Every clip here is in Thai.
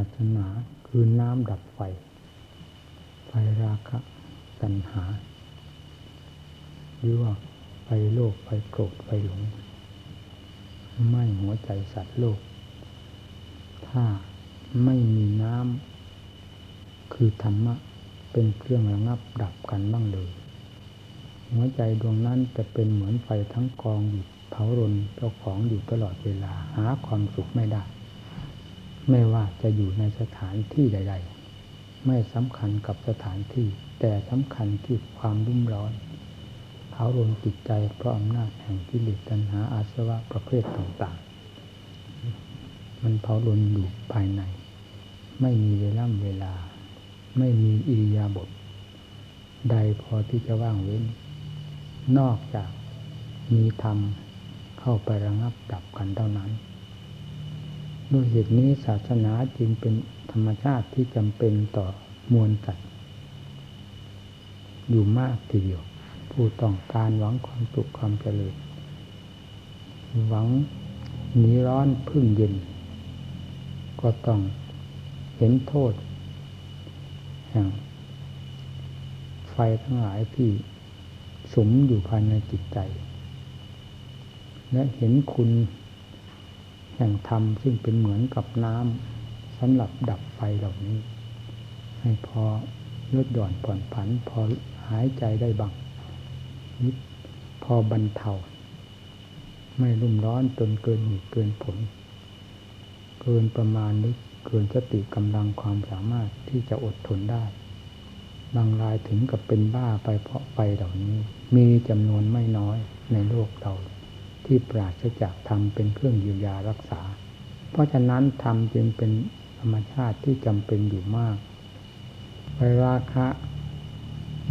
าสนาคือน้ำดับไฟ ไฟราคะตัณหา หรือว่าไฟโลภไฟโกรธไฟหลงไม่หัวใจสัตว์โลก ถ้าไม่มีน้ำคือธรรมะเป็นเครื่องระงับดับกันบ้างเลย หัวใจดวงนั้นจะเป็นเหมือนไฟทั้งกองอยู่เผารนเจ้าของอยู่ตลอดเวลาหาความสุขไม่ได้ ไม่ว่าจะอยู่ในสถานที่ใด ๆ ไม่สำคัญกับสถานที่ แต่สำคัญที่ความรุ่มร้อนเผารนจิตใจเพราะอำนาจแห่งกิเลสตัณหาอาสวะประเภทต่างๆ มันเผารนอยู่ภายใน ไม่มีเวลาเวลา ไม่มีอิริยาบถใดพอที่จะว่างเว้น นอกจากมีธรรมเข้าไประงับดับกันเท่านั้น ด้วยเหตุนี้ศาสนาจึงเป็นธรรมชาติที่จำเป็นต่อมวลสัตว์อยู่มากทีเดียว ผู้ต้องการหวังความสุขความเจริญหวังหนีร้อนพึ่งเย็น ก็ต้องเห็นโทษ แห่ง ไฟทั้งหลายที่สมอยู่ภายในจิตใจ และเห็นคุณ แห่งธรรมซึ่งเป็นเหมือนกับน้ำสำหรับดับไฟเหล่านี้ ให้พอลดหย่อนผ่อนผัน พอหายใจได้บ้างนิดพอบรรเทา ไม่รุ่มร้อนจนเกินเหตุเกินผล เกินประมาณนึกเกินสติกำลังความสามารถที่จะอดทนได้บางรายถึงกับเป็นบ้าไปเพราะไฟเหล่านี้ มีจำนวนไม่น้อยในโลกเรา ที่ปราศจากธรรมเป็นเครื่องเยียวยารักษา เพราะฉะนั้นธรรมจึงเป็นธรรมชาติที่จำเป็นอยู่มากไฟราคะ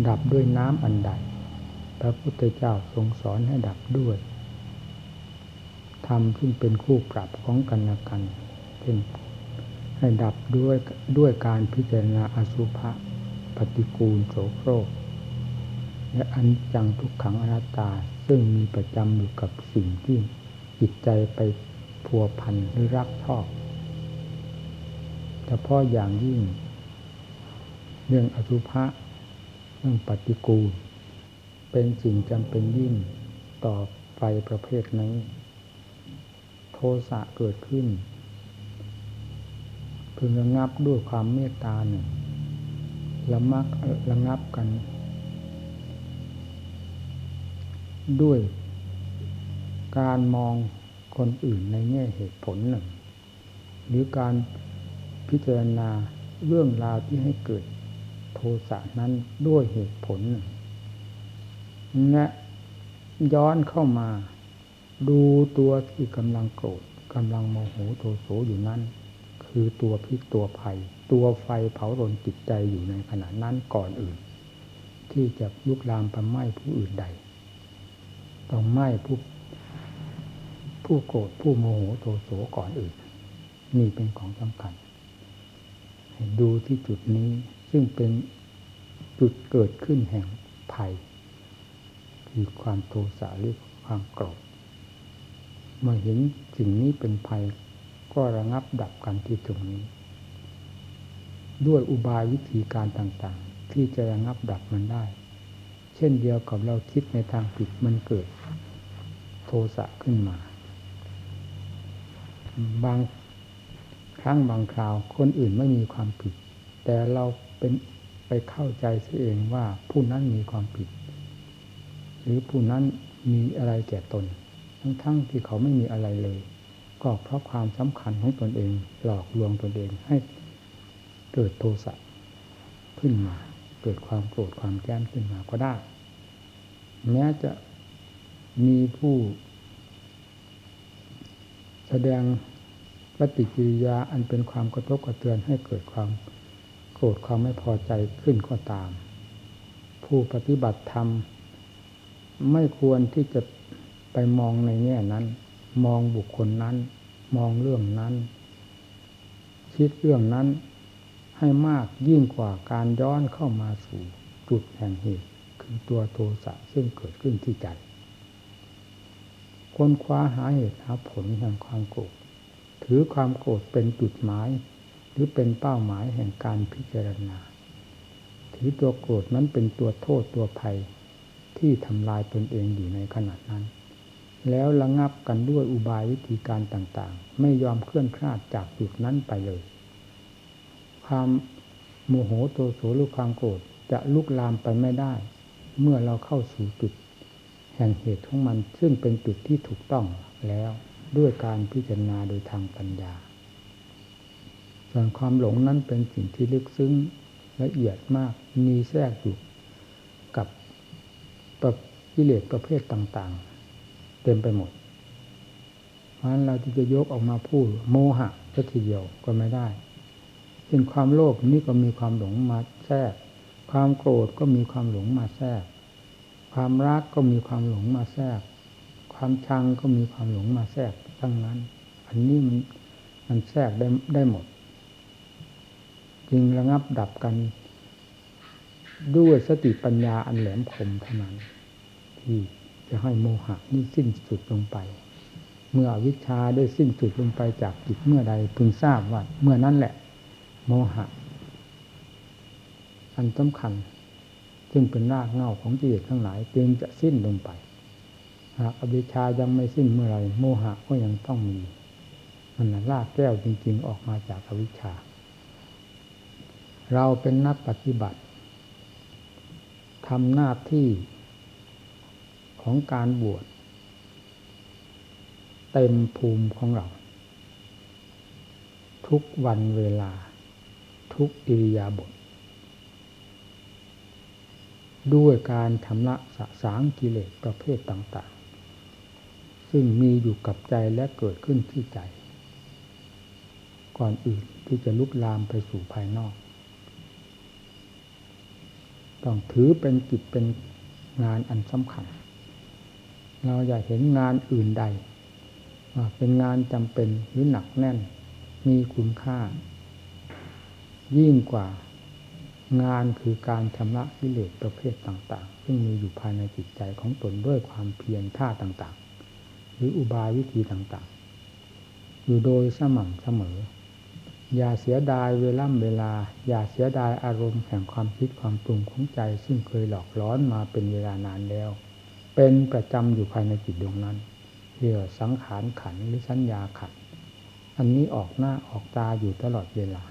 ดับด้วยน้ำอันใด พระพุทธเจ้าทรงสอนให้ดับด้วยธรรมซึ่งเป็นคู่ปรับของกันและกันเช่นให้ดับด้วยด้วยการพิจารณาอสุภะปฏิกูลโสโครกและอันจังทุกขังอนัตตา ซึ่งมีประจำอยู่กับสิ่งที่จิตใจไปพัวพันหรือรักชอบเฉพาะอย่างยิ่ง เรื่องอสุภะเรื่องปฏิกูล เป็นสิ่งจำเป็นยิ่งต่อไฟประเภทนี้ โทสะเกิดขึ้นพึงระงับด้วยความเมตตาหนึ่งละมักระงับกัน ด้วยการมองคนอื่นในแง่เหตุผลหนึ่ง หรือการพิจารณาเรื่องราวที่ให้เกิดโทสะนั้นด้วยเหตุผลหนึ่งและย้อนเข้ามาดูตัวที่กำลังโกรธกำลังโมโหโทโสอยู่นั้น คือตัวพิษตัวภัย ตัวไฟเผารนจิตใจอยู่ในขณะนั้นก่อนอื่น ที่จะลุกลามไปไหม้ผู้อื่นใด ต้องไหม้ผู้ผู้โกรธผู้โมโหโทโสก่อนอื่น นี่เป็นของสำคัญดูที่จุดนี้ซึ่งเป็นจุดเกิดขึ้นแห่งภัย คือความโทสะหรือความโกรธเมื่อเห็นสิ่งนี้เป็นภัยก็ระงับดับกันที่ตรงนี้ ด้วยอุบายวิธีการต่างๆ ที่จะระงับดับมันได้ เช่นเดียวกับเราคิดในทางผิดมันเกิดโทสะขึ้นมา บางครั้งบางคราวคนอื่นไม่มีความผิด แต่เราเป็นไปเข้าใจเสียเองว่าผู้นั้นมีความผิด หรือผู้นั้นมีอะไรแก่ตน ทั้งๆทที่เขาไม่มีอะไรเลย ก็เพราะความสำคัญของตนเอง หลอกลวงตนเองให้เกิดโทสะขึ้นมา เกิดความโกรธความแก้มขึ้นมาก็ได้ แม้จะมีผู้แสดงปฏิกิริยาอันเป็นความกระทบกระเทือนให้เกิดความโกรธความไม่พอใจขึ้นก็ตาม ผู้ปฏิบัติธรรม ไม่ควรที่จะไปมองในแง่นั้น มองบุคคลนั้น มองเรื่องนั้น คิดเรื่องนั้นให้มากยิ่งกว่าการย้อนเข้ามาสู่จุดแห่งเหตุ ตัวโทสะซึ่งเกิดขึ้นที่ใจ ค้นคว้าหาเหตุหาผลแห่งความโกรธ ถือความโกรธเป็นจุดหมาย หรือเป็นเป้าหมายแห่งการพิจารณา ถือตัวโกรธนั้นเป็นตัวโทษตัวภัยที่ทำลายตนเองอยู่ในขณะนั้น แล้วระงับกันด้วยอุบายวิธีการต่างๆ ไม่ยอมเคลื่อนคลาดจากจุดนั้นไปเลย ความโมโหโทโสหรือความโกรธจะลุกลามไปไม่ได้ เมื่อเราเข้าสู่จุด แห่งเหตุของมัน ซึ่งเป็นจุดที่ถูกต้องแล้วด้วยการพิจารณาโดยทางปัญญา ส่วนความหลงนั้นเป็นสิ่งที่ลึกซึ้งละเอียดมาก มีแทรกอยู่กับประกิเลสประเภทต่างๆ เต็มไปหมดเพราะฉะนั้นเราที่จะยกออกมาพูดโมหะก็ทีเดียวก็ไม่ได้เป็นความโลภนี่ก็มีความหลงมาแทรก ความโกรธก็มีความหลงมาแทรก ความรักก็มีความหลงมาแทรก ความชังก็มีความหลงมาแทรกทั้งนั้น อันนี้มันมันแทรกได้ได้หมด จึงระงับดับกันด้วยสติปัญญาอันแหลมคมเท่านั้น ที่จะให้โมหะนี่สิ้นสุดลงไป เมื่อวิชาได้สิ้นสุดลงไปจากจิตเมื่อใดพึงทราบว่าเมื่อนั้นแหละ โมหะ อันสำคัญ ซึ่งเป็นรากเหง้าของกิเลสทั้งหลาย จึงจะสิ้นลงไป หากอวิชายังไม่สิ้นเมื่อไรโมหะก็ยังต้องมีมันลากแก้วจริง ๆ ออกมาจากอวิชชา เราเป็นนักปฏิบัติทำหน้าที่ของการบวชเต็มภูมิของเรา ทุกวันเวลา ทุกอิริยาบถ ด้วยการชำระสะสางกิเลสประเภทต่าง ๆ ซึ่งมีอยู่กับใจและเกิดขึ้นที่ใจ ก่อนอื่นที่จะลุกลามไปสู่ภายนอก ต้องถือเป็นกิจเป็นงานอันสำคัญ เราอย่าเห็นงานอื่นใดว่าเป็นงานจำเป็นหรือหนักแน่น มีคุณค่า ยิ่งกว่า งานคือการชำระกิเลสประเภทต่างๆ ซึ่งมีอยู่ภายในจิตใจของตนด้วยความเพียรท่าต่างๆ หรืออุบายวิธีต่างๆ อยู่โดยสม่ำเสมอ อย่าเสียดายเวล่ำเวลา อย่าเสียดายอารมณ์แห่งความคิดความปรุงของใจ ซึ่งเคยหลอกล้อนมาเป็นเวลานานแล้ว เป็นประจำอยู่ภายในจิตดวงนั้นเรียกสังขารขันหรือสัญญาขันอันนี้ออกหน้าออกตาอยู่ตลอดเวลา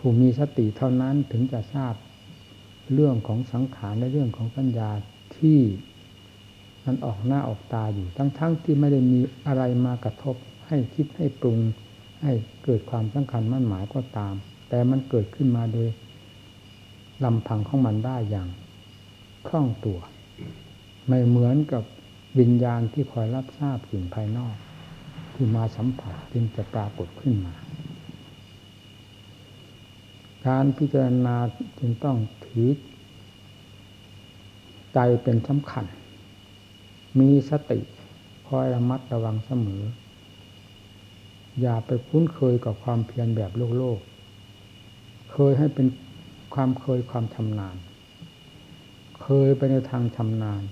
ผู้มีสติเท่านั้นถึงจะทราบเรื่องของสังขารและเรื่องของปัญญาที่มันออกหน้าออกตาอยู่ทั้งๆทที่ไม่ได้มีอะไรมากระทบให้คิดให้ปรุง ให้เกิดความสำคัญมั่นหมายก็ตาม แต่มันเกิดขึ้นมาโดยลำพังของมันได้อย่างคล่องตัว ไม่เหมือนกับวิญญาณที่คอยรับทราบสิ่งภายนอก ที่มาสัมผัสจึงจะปรากฏขึ้นมา การพิจารณาจึงต้องถือใจเป็นสำคัญ มีสติคอยระมัดระวังเสมอ อย่าไปคุ้นเคยกับความเพียรแบบโลกโลก เคยให้เป็นความเคยความชำนาญ เคยไปในทางชำนาญ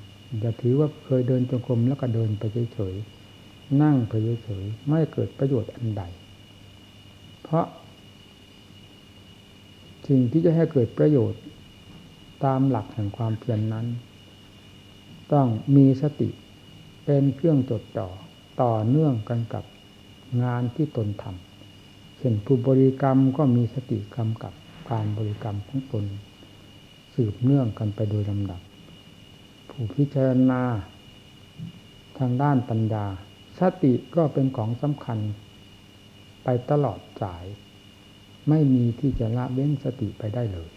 อย่าถือว่าเคยเดินจงกรมแล้วก็เดินไปเฉยๆ นั่งไปเฉยๆ ไม่เกิดประโยชน์อันใด เพราะ สิ่งที่จะให้เกิดประโยชน์ ตามหลักแห่งความเพียรนนั้น ต้องมีสติเป็นเครื่องจดจ่อต่อเนื่องกันกับงานที่ตนทำเช่นผู้บริกรรมก็มีสติกรรมกับการบริกรรมของตน สืบเนื่องกันไปโดยลำดับ ผู้พิจารณา ทางด้านปัญญา สติก็เป็นของสำคัญไปตลอดสาย ไม่มีที่จะละเว้นสติไปได้เลย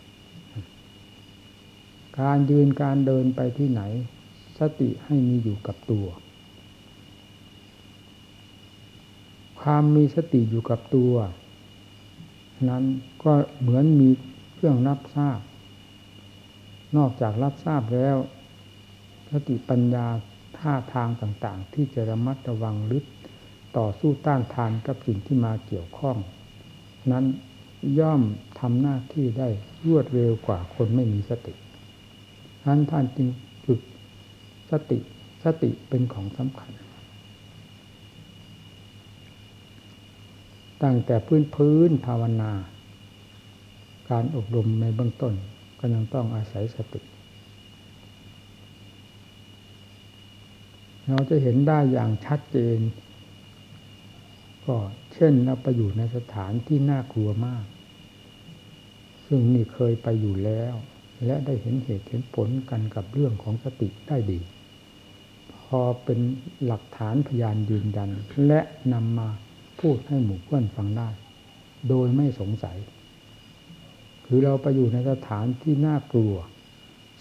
การยืนการเดินไปที่ไหน สติให้มีอยู่กับตัว ความมีสติอยู่กับตัว นั้นก็เหมือนมีเครื่องรับทราบ นอกจากรับทราบแล้ว สติปัญญาท่าทางต่างๆ ที่จะระมัดระวังลึกต่อสู้ต้านทานกับสิ่งที่มาเกี่ยวข้อง นั้น ย่อมทำหน้าที่ได้รวดเร็วกว่าคนไม่มีสติท่านท่านจึงจุดสติสติเป็นของสำคัญ ตั้งแต่พื้นพื้นภาวนา การอบรมในเบื้องต้นก็ยังต้องอาศัยสติ เราจะเห็นได้อย่างชัดเจน ก็เช่นเราไปอยู่ในสถานที่น่ากลัวมาก ซึ่งนี่เคยไปอยู่แล้ว และได้เห็นเหตุเห็นผลกันกับเรื่องของสติได้ดี พอเป็นหลักฐานพยานยืนยัน และนำมาพูดให้หมู่เพื่อนฟังได้ โดยไม่สงสัย คือเราไปอยู่ในสถานที่น่ากลัว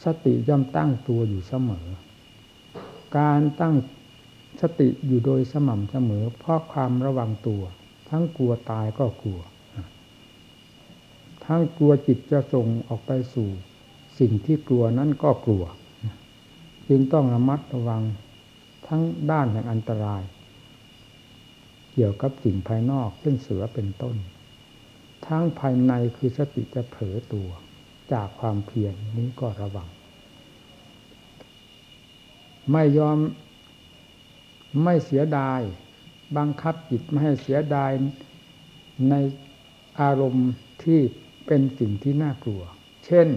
สติย่อมตั้งตัวอยู่เสมอ การตั้งสติอยู่โดยสม่ำเสมอ เพราะความระวังตัว ทั้งกลัวตายก็กลัว ทั้งกลัวจิตจะส่งออกไปสู่ สิ่งที่กลัวนั้นก็กลัว จึงต้องระมัดระวังทั้งด้านแห่งอันตราย เกี่ยวกับสิ่งภายนอกเช่นเสือเป็นต้น ทั้งภายในคือสติจะเผลอตัว จากความเพียรนนี้ก็ระวัง ไม่ยอมไม่เสียดายบังคับจิตไม่ให้เสียดายในอารมณ์ที่ เป็นสิ่งที่น่ากลัว เช่น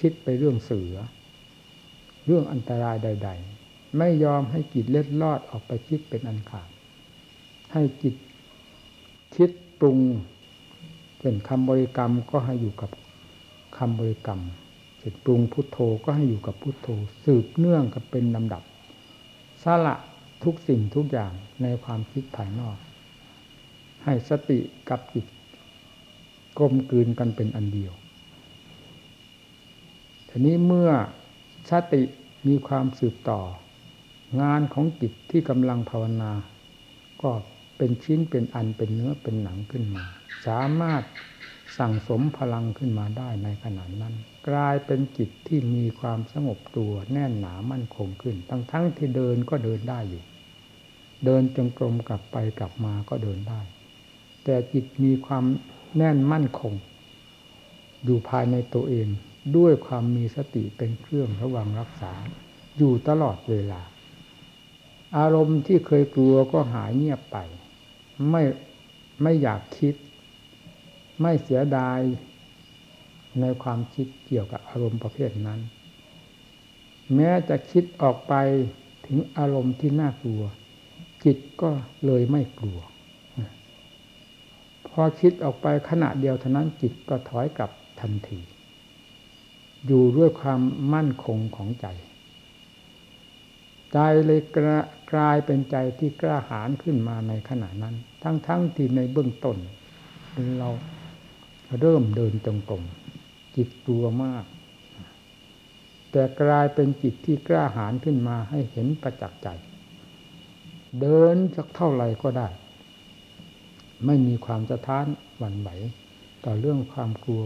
คิดไปเรื่องเสือ เรื่องอันตรายใด ๆ ไม่ยอมให้จิตเล็ดลอดออกไปคิดเป็นอันขาด ให้จิตคิดปรุงเป็นคำบริกรรมก็ให้อยู่กับคำบริกรรมจิตปรุงพุทโธก็ให้อยู่กับพุทโธ สืบเนื่องกับเป็นลำดับสละทุกสิ่งทุกอย่างในความคิดภายนอก ให้สติกับจิต กลมกลืนกันเป็นอันเดียวทีนี้เมื่อสติมีความสืบต่อ งานของจิตที่กำลังภาวนา ก็เป็นชิ้นเป็นอันเป็นเนื้อเป็นหนังขึ้นมา สามารถสั่งสมพลังขึ้นมาได้ในขณะนั้น กลายเป็นจิตที่มีความสงบตัวแน่นหนามั่นคงขึ้น ทั้งทั้งที่เดินก็เดินได้อยู่ เดินจงกรมกลับไปกลับมาก็เดินได้ แต่จิตมีความ แน่นมั่นคง อยู่ภายในตัวเอง ด้วยความมีสติเป็นเครื่องระวังรักษา อยู่ตลอดเวลา อารมณ์ที่เคยกลัวก็หายเงียบไป ไม่ไม่อยากคิด ไม่เสียดายในความคิดเกี่ยวกับอารมณ์ประเภทนั้น แม้จะคิดออกไปถึงอารมณ์ที่น่ากลัว จิตก็เลยไม่กลัว พอคิดออกไปขณะเดียวเท่านั้นจิตก็ถอยกลับทันที อยู่ด้วยความมั่นคงของใจ ใจเลยกลายเป็นใจที่กล้าหาญขึ้นมาในขณะนั้น ทั้งๆทที่ในเบื้องต้นเราเริ่มเดินจงกรมจิตตัวมาก แต่กลายเป็นจิตที่กล้าหาญขึ้นมาให้เห็นประจักษ์ใจ เดินสักเท่าไหร่ก็ได้ ไม่มีความสะท้านหวั่นไหว ต่อเรื่องความกลัว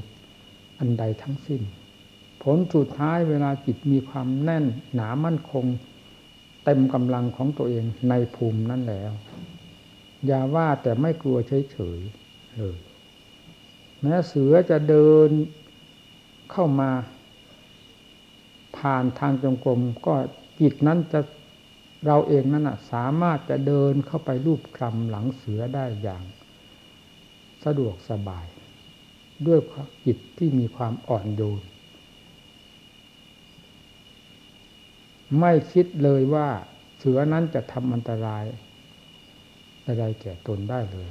อันใดทั้งสิ้น ผลสุดท้ายเวลาจิตมีความแน่นหนามั่นคง เต็มกำลังของตัวเองในภูมินั้นแล้ว อย่าว่าแต่ไม่กลัวเฉยๆเลยแม้เสือจะเดินเข้ามา ผ่านทางจงกรมก็จิตนั้นจะเราเองนั้นสามารถจะเดินเข้าไปรูปคลำหลังเสือได้อย่าง สะดวกสบาย ด้วยจิตที่มีความอ่อนโยน ไม่คิดเลยว่าเสือนั้นจะทำอันตรายใดๆแก่ตนได้เลย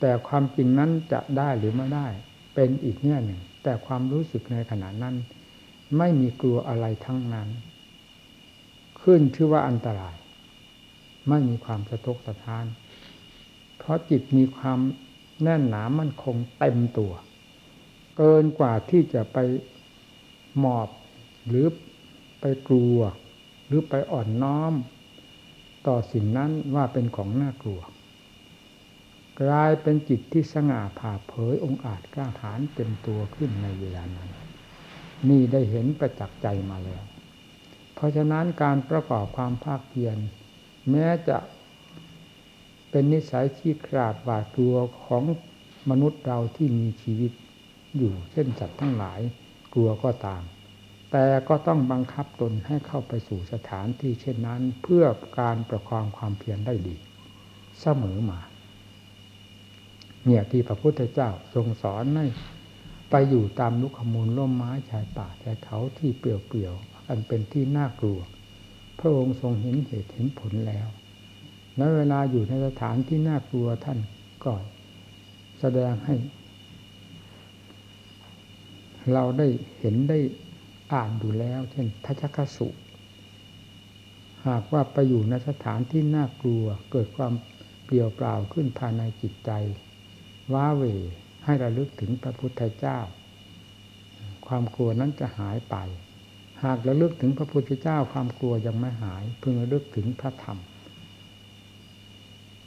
แต่ความจริงนั้นจะได้หรือไม่ได้ เป็นอีกแง่หนึ่ง แต่ความรู้สึกในขณะนั้น ไม่มีกลัวอะไรทั้งนั้น ขึ้นชื่อว่าอันตราย ไม่มีความสะทกสะท้าน เพราะจิตมีความ แน่นหนามั่นคงเต็มตัว เกินกว่าที่จะไปหมอบหรือไปกลัว หรือไปอ่อนน้อม ต่อสิ่งนั้นว่าเป็นของน่ากลัว กลายเป็นจิตที่สง่าผ่าเผยองค์อาจกล้าหาญเต็มตัวขึ้นในเวลานั้น นี่ได้เห็นประจักษ์ใจมาแล้ว เพราะฉะนั้นการประกอบความภาคเพียรแม้จะ เป็นนิสัยขี้ขาดหวาดกลัวของมนุษย์เราที่มีชีวิตอยู่เช่นสัตว์ทั้งหลายกลัวก็ตาม แต่ก็ต้องบังคับตนให้เข้าไปสู่สถานที่เช่นนั้น เพื่อการประคองความเพียรได้ดี เสมอมา เนี่ยที่พระพุทธเจ้าทรงสอนให้ไปอยู่ตามลุกขมูลร่มไม้ชายป่าชายเขาที่เปลี่ยวๆอันเป็นที่น่ากลัว พระองค์ทรงเห็นเหตุเห็นผลแล้ว และเวลาอยู่ในสถานที่น่ากลัวท่านก็แสดงให้ เราได้เห็นได้อ่านดูแล้ว เช่นทัชคสุ หากว่าไปอยู่ในสถานที่น่ากลัว เกิดความเปลี่ยวเปล่าขึ้นภายในจิตใจ ว้าเหวให้ระลึกถึงพระพุทธเจ้า ความกลัวนั้นจะหายไป หากระลึกถึงพระพุทธเจ้าความกลัวยังไม่หายพึงระลึกถึงพระธรรม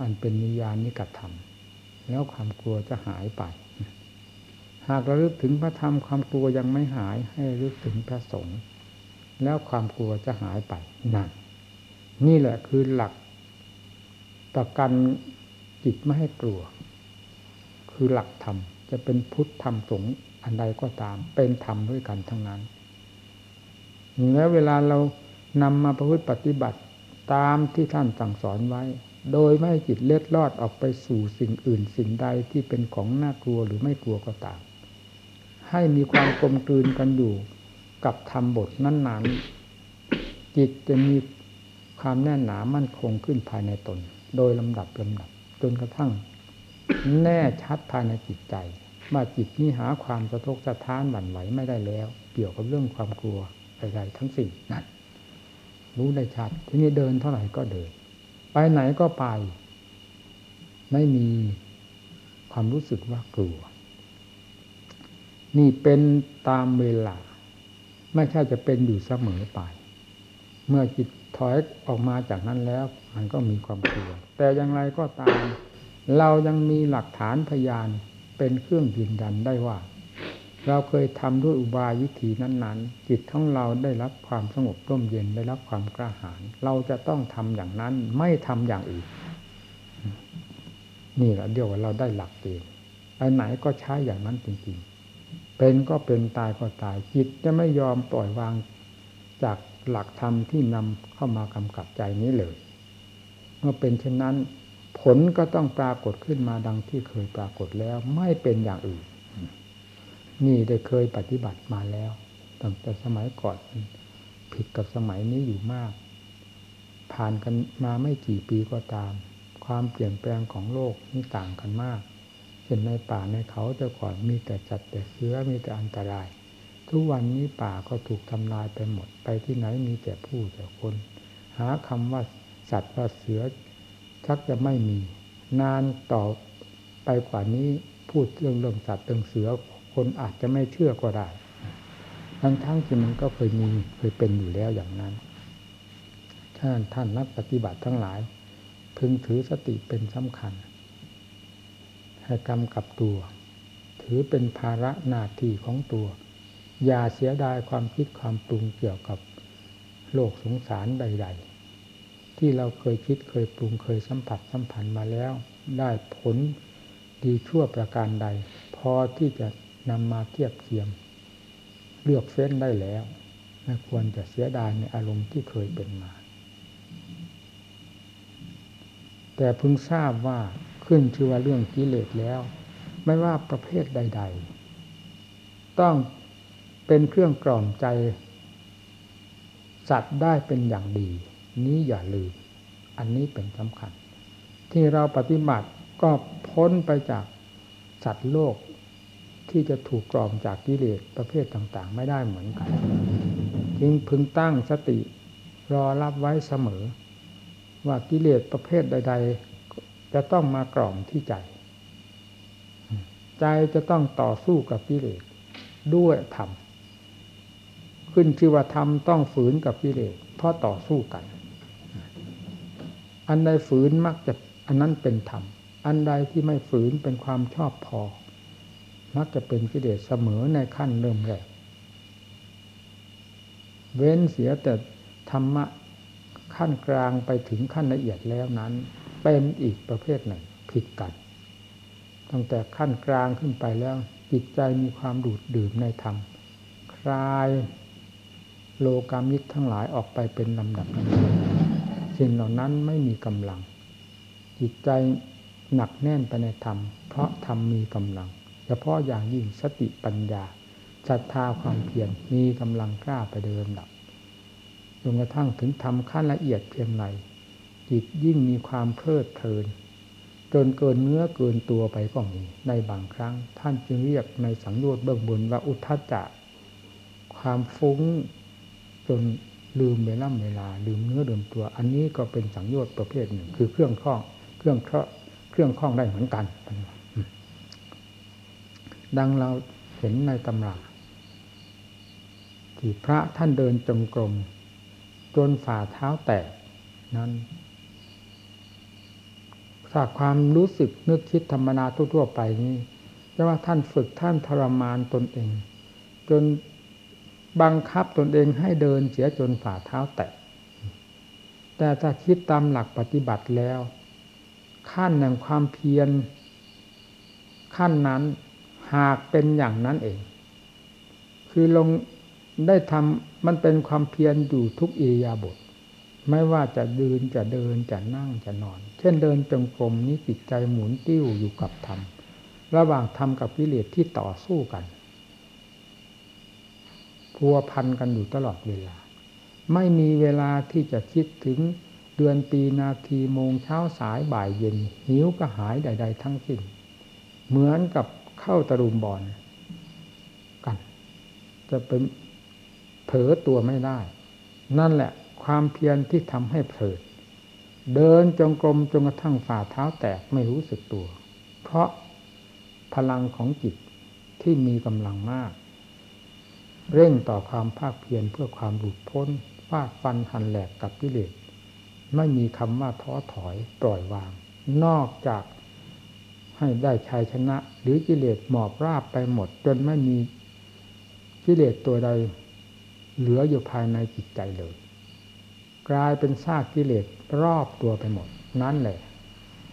อันเป็นนิยานิกธรรม แล้วความกลัวจะหายไป หากระลึกถึงพระธรรมความกลัวยังไม่หายให้ระลึกถึงพระสงฆ์แล้วความกลัวจะหายไปนั่นนี่แหละคือหลักประกันจิตไม่ให้กลัว คือหลักธรรมจะเป็นพุทธธรรมสงฆ์อันใดก็ตาม เป็นธรรมด้วยกันทั้งนั้นแล้วเวลาเรานำมาประพฤติปฏิบัติตามที่ท่านสั่งสอนไว้ โดยไม่จิตเล็ดลอดออกไปสู่สิ่งอื่นสิ่งใดที่เป็นของน่ากลัวหรือไม่กลัวก็ตาม ให้มีความกลมกลืนกันอยู่กับธรรมบทนั้นๆ จิตจะมีความแน่นหนามั่นคงขึ้นภายในตน โดยลำดับลำดับจนกระทั่ง แน่ชัดภายในจิตใจว่าจิตนี้หาความสะทกสะท้านหวั่นไหวไม่ได้แล้ว เกี่ยวกับเรื่องความกลัวใดๆทั้งสิ้นนั่นรู้ได้ชัดทีนี้เดินเท่าไหร่ก็เดิน ไปไหนก็ไป ไม่มีความรู้สึกว่ากลัว นี่เป็นตามเวลา ไม่ใช่จะเป็นอยู่เสมอไป เมื่อจิตถอยออกมาจากนั้นแล้ว มันก็มีความกลัว แต่อย่างไรก็ตาม เรายังมีหลักฐานพยานเป็นเครื่องยืนยันได้ว่า เราเคยทำด้วยอุบายวิธีนั้น ๆ จิตของเราได้รับความสงบร่มเย็นได้รับความกระหายเราจะต้องทำอย่างนั้นไม่ทำอย่างอื่น นี่แหละเดียวว่าเราได้หลักเกณฑ์ไปไหนก็ใช้อย่างนั้นจริงๆ เป็นก็เป็นตายก็ตายจิตจะไม่ยอมปล่อยวางจากหลักธรรมที่นำเข้ามากำกับใจนี้เลย เมื่อเป็นเช่นนั้น ผลก็ต้องปรากฏขึ้นมาดังที่เคยปรากฏแล้วไม่เป็นอย่างอื่น นี่ได้เคยปฏิบัติมาแล้วตั้งแต่สมัยก่อนผิดกับสมัยนี้อยู่มาก ผ่านกันมาไม่กี่ปีก็ตาม ความเปลี่ยนแปลงของโลกนี่ต่างกันมากเช่นในป่าในเขาแต่ก่อนมีแต่จัดแต่เชื้อมีแต่อันตราย ทุกวันนี้ป่าก็ถูกทำลายไปหมดไปที่ไหนมีแต่ผู้แต่คน หาคำว่าสัตว์ว่าเสือชักจะไม่มี นานต่อไปกว่านี้พูดเรื่องเรื่องสัตว์เรื่องเสือ คนอาจจะไม่เชื่อก็ได้ ทั้งทั้งที่มันก็เคยมีเคยเป็นอยู่แล้วอย่างนั้นท่านท่านนักปฏิบัติทั้งหลาย พึงถือสติเป็นสำคัญ ให้กำกับตัว ถือเป็นภาระหน้าที่ของตัว อย่าเสียดายความคิดความปรุงเกี่ยวกับโลกสงสารใด ๆ ที่เราเคยคิดเคยปรุงเคยสัมผัสสัมพันมาแล้ว ได้ผลดีชั่วประการใด พอที่จะ นำมาเทียบเทียม เลือกเฟ้นได้แล้ว ไม่ควรจะเสียดายในอารมณ์ที่เคยเป็นมา แต่พึงทราบว่าขึ้นชื่อว่าเรื่องกิเลสแล้ว ไม่ว่าประเภทใด ๆ ต้องเป็นเครื่องกล่อมใจ สัตว์ได้เป็นอย่างดี นี้อย่าลืม อันนี้เป็นสำคัญ ที่เราปฏิบัติก็พ้นไปจากสัตว์โลก ที่จะถูกกล่อมจากกิเลสประเภทต่างๆ ไม่ได้เหมือนกัน จึงพึงตั้งสติรอรับไว้เสมอ ว่ากิเลสประเภทใด ๆ จะต้องมากล่อมที่ใจ ใจจะต้องต่อสู้กับกิเลสด้วยธรรมขึ้นชื่อว่าธรรมต้องฝืนกับกิเลสเพราะต่อสู้กัน อันใดฝืนมักจะอันนั้นเป็นธรรมอันใดที่ไม่ฝืนเป็นความชอบพอ มักจะเป็นกิเลสเสมอในขั้นเริ่มแรก เว้นเสียแต่ธรรมะขั้นกลางไปถึงขั้นละเอียดแล้วนั้น เป็นอีกประเภทหนึ่งผิดกัน ตั้งแต่ขั้นกลางขึ้นไปแล้วจิตใจมีความดูดดื่มในธรรม คลายโลกามิตรทั้งหลายออกไปเป็นลำดับลำดับสิ่งเหล่านั้นไม่มีกำลัง จิตใจหนักแน่นไปในธรรม เพราะธรรมมีกำลัง เฉพาะอย่างยิ่งสติปัญญาศรัทธาความเพียรมีกำลังกล้าไปเดินดับจนกระทั่งถึงทำขั้นละเอียดเพียงไรจิตยิ่งมีความเพลิดเพลิน จนเกินเนื้อเกินตัวไปก็มีในบางครั้ง ท่านจึงเรียกในสังโยชน์เบื้องบนว่าอุทจจะความฟุ้งจนลืมเวลาเวลา ลืมเนื้อลืมตัว อันนี้ก็เป็นสังโยชน์ประเภทหนึ่ง คือเครื่องคล้องเครื่องเคราะเครื่องคล้องได้เหมือนกัน ดังเราเห็นในตำราที่พระท่านเดินจงกรม จนฝ่าเท้าแตกนั้นจากความรู้สึกนึกคิดธรรมนาทั่วๆไปนี้จะว่าท่านฝึกท่านทรมานตนเอง จนบังคับตนเองให้เดินเสียจนฝ่าเท้าแตก แต่ถ้าคิดตามหลักปฏิบัติแล้ว ขั้นแห่งความเพียรขั้นนั้น หากเป็นอย่างนั้นเอง คือลงได้ทำมันเป็นความเพียรอยู่ทุกอิยาบทไม่ว่าจะยืนจะเดินจะนั่งจะนอน เช่นเดินจงกรมนี้จิตใจหมุนติ้วอยู่กับธรรมระหว่างธรรมกับกิเลสที่ต่อสู้กันพัวพันกันอยู่ตลอดเวลา ไม่มีเวลาที่จะคิดถึงเดือนปีนาทีโมงเช้าสายบ่ายเย็น หิวก็หายใด ๆ ทั้งสิ้นเหมือนกับ เข้าตะลุมบอลกัน จะเป็นเผลอตัวไม่ได้ นั่นแหละความเพียรที่ทำให้เผลอเดินจงกรมจนกระทั่งฝ่าเท้าแตกไม่รู้สึกตัว เพราะพลังของจิตที่มีกำลังมาก เร่งต่อความภาคเพียรเพื่อความหลุดพ้นฟาดฟันหันแหลกกับกิเลสไม่มีคำว่าท้อถอยปล่อยวาง นอกจากให้ได้ชัยชนะ หรือกิเลสหมอบราบไปหมด จนไม่มีกิเลสตัวใดเหลืออยู่ภายในจิตใจเลย กลายเป็นซากกิเลสรอบตัวไปหมด นั่นแหละ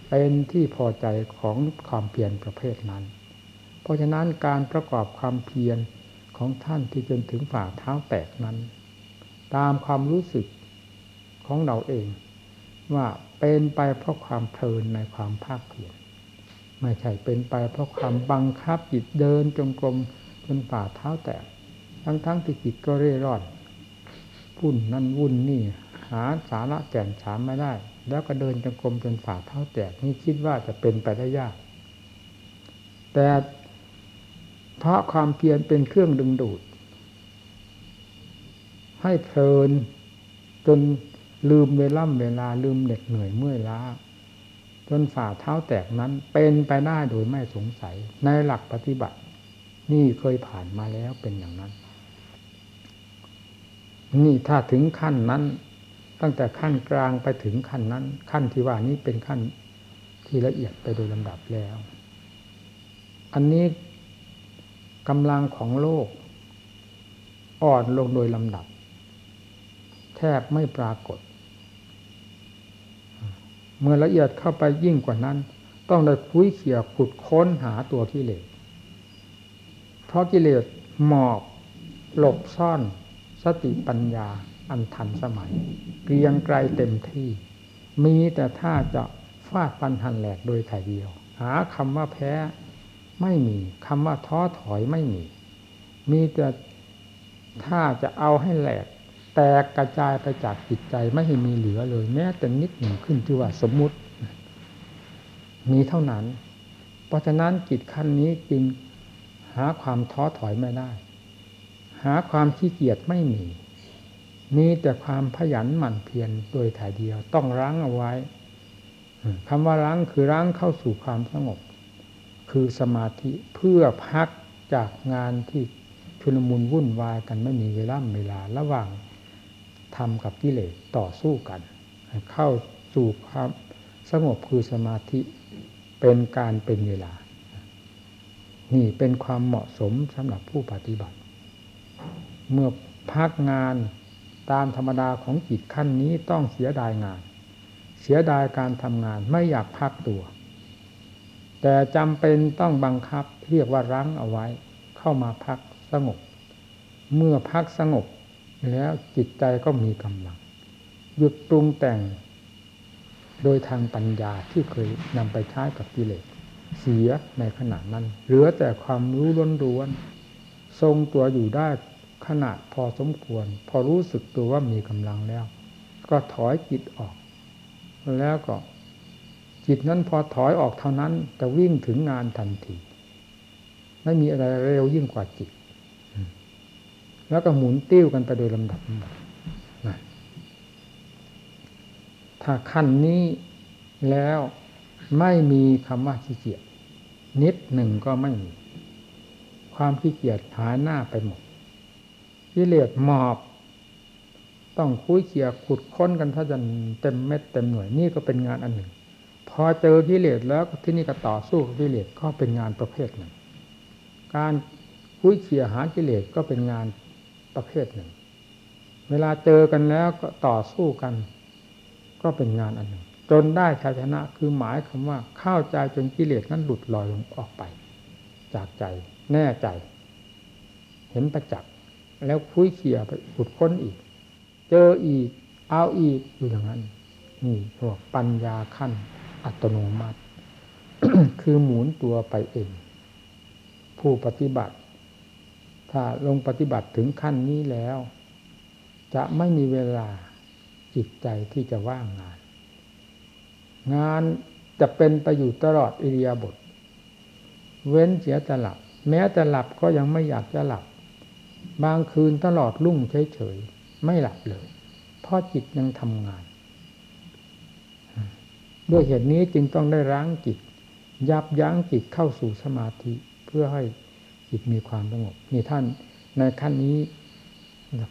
เป็นที่พอใจของความเพียรประเภทนั้น เพราะฉะนั้นการประกอบความเพียรของท่านที่จนถึงฝ่าเท้าแตกนั้น ตามความรู้สึกของเราเอง ว่าเป็นไปเพราะความเพลินในความภาคเพียร ไม่ใช่เป็นไป เพราะความบังคับจิตเดินจงกรมจนฝ่าเท้าแตก ทั้งๆทที่จิตก็เร่ร่อนพุ่นนั่นวุ่นนี่ หาสาระแก่นฉามไม่ได้ แล้วก็เดินจงกรมจนฝ่าเท้าแตกนี่คิดว่าจะเป็นไปได้ยาก แต่เพราะความเพียรเป็นเครื่องดึงดูด ให้เพลินจนลืมเวล่ำเวลาลืมเหน็ดเหนื่อยเมื่อยล้า นฝ่าเท้าแตกนั้นเป็นไปได้โดยไม่สงสัย ในหลักปฏิบัติ นี่เคยผ่านมาแล้วเป็นอย่างนั้น นี่ถ้าถึงขั้นนั้น ตั้งแต่ขั้นกลางไปถึงขั้นนั้น ขั้นที่ว่านี้เป็นขั้นที่ละเอียดไปโดยลำดับแล้ว อันนี้กำลังของโลก อ่อนลงโดยลำดับ แทบไม่ปรากฏ เมื่อละเอียดเข้าไปยิ่งกว่านั้น ต้องได้คุ้ยเขี่ยขุดค้นหาตัวกิเลสเพราะกิเลสหมอบหลบซ่อนสติปัญญาอันทันสมัย เกรียงไกลเต็มที่ มีแต่ถ้าจะฟาดปันหันแหลกโดยถ่ายเดียว หาคำว่าแพ้ไม่มีคำว่าท้อถอยไม่มี มีแต่ถ้าจะเอาให้แหลก แตกกระจายไปจากจิตใจไม่ให้มีเหลือเลย แม้แต่นิดหนึ่งขึ้นที่ว่าสมมุติ มีเท่านั้น เพราะฉะนั้นจิตขั้นนี้จึงหาความท้อถอยไม่ได้ หาความขี้เกียจไม่มี มีแต่ความขยันหมั่นเพียรโดยถ่ายเดียว ต้องรั้งเอาไว้คำว่ารั้งคือรั้งเข้าสู่ความสงบ คือสมาธิเพื่อพักจากงานที่ชุลมุนวุ่นวายกันไม่มีเวลาเวลาระหว่าง ทำกับกิเลสต่อสู้กัน เข้าสู่ความสงบคือสมาธิเป็นการเป็นเวลา นี่เป็นความเหมาะสมสำหรับผู้ปฏิบัติ เมื่อพักงานตามธรรมดาของจิตขั้นนี้ต้องเสียดายงาน เสียดายการทำงานไม่อยากพักตัว แต่จำเป็นต้องบังคับเรียกว่ารั้งเอาไว้ เข้ามาพักสงบ เมื่อพักสงบ แล้วจิตใจก็มีกำลัง หยุดปรุงแต่ง โดยทางปัญญาที่เคยนำไปใช้กับกิเลสเสียในขณะนั้น เหลือแต่ความรู้ล้วนๆทรงตัวอยู่ได้ขนาดพอสมควร พอรู้สึกตัวว่ามีกำลังแล้ว ก็ถอยจิตออก แล้วก็ จิตนั้นพอถอยออกเท่านั้นจะวิ่งถึงงานทันที ไม่มีอะไรเร็วยิ่งกว่าจิต แล้วก็หมุนติ้วกันไปโดยลำดับนะถ้าขั้นนี้แล้วไม่มีคำว่าขี้เกียจนิดหนึ่งก็ไม่มี ความขี้เกียจหายหน้าไปหมดกิเลสหมอบ ต้องคุยเขียขุดค้นกันถ้าจะเต็มเม็ดเต็มหน่วยนี่ก็เป็นงานอันหนึ่ง พอเจอกิเลสแล้วที่นี่ก็ต่อสู้กับกิเลสก็เป็นงานประเภทหนึ่ง การคุยเขียหากิเลสก็เป็นงาน ประเภทหนึ่ง เวลาเจอกันแล้วก็ต่อสู้กัน ก็เป็นงานอันหนึ่ง จนได้ชัยชนะคือหมายคำว่าเข้าใจจนกิเลสนั้นหลุดลอยลงออกไป จากใจแน่ใจ เห็นประจักษ์แล้วคุยเขี่ยไปขุดค้นอีก เจออีก เอาอีกอยู่อย่างนั้น นี่พวกปัญญาขั้นอัตโนมัติ คือหมุนตัวไปเอง ผู้ปฏิบัติ ถ้าลงปฏิบัติถึงขั้นนี้แล้ว จะไม่มีเวลาจิตใจที่จะว่างงาน งานจะเป็นไปอยู่ตลอดอิริยาบถเว้นเสียแต่หลับ แม้แต่หลับก็ยังไม่อยากจะหลับ บางคืนตลอดรุ่งเฉยๆไม่หลับเลย เพราะจิตยังทำงาน ด้วยเหตุนี้จึงต้องได้ร้างจิต ยับยั้งจิตเข้าสู่สมาธิเพื่อให้ จิตมีความสงบนี่ท่านในขั้นนี้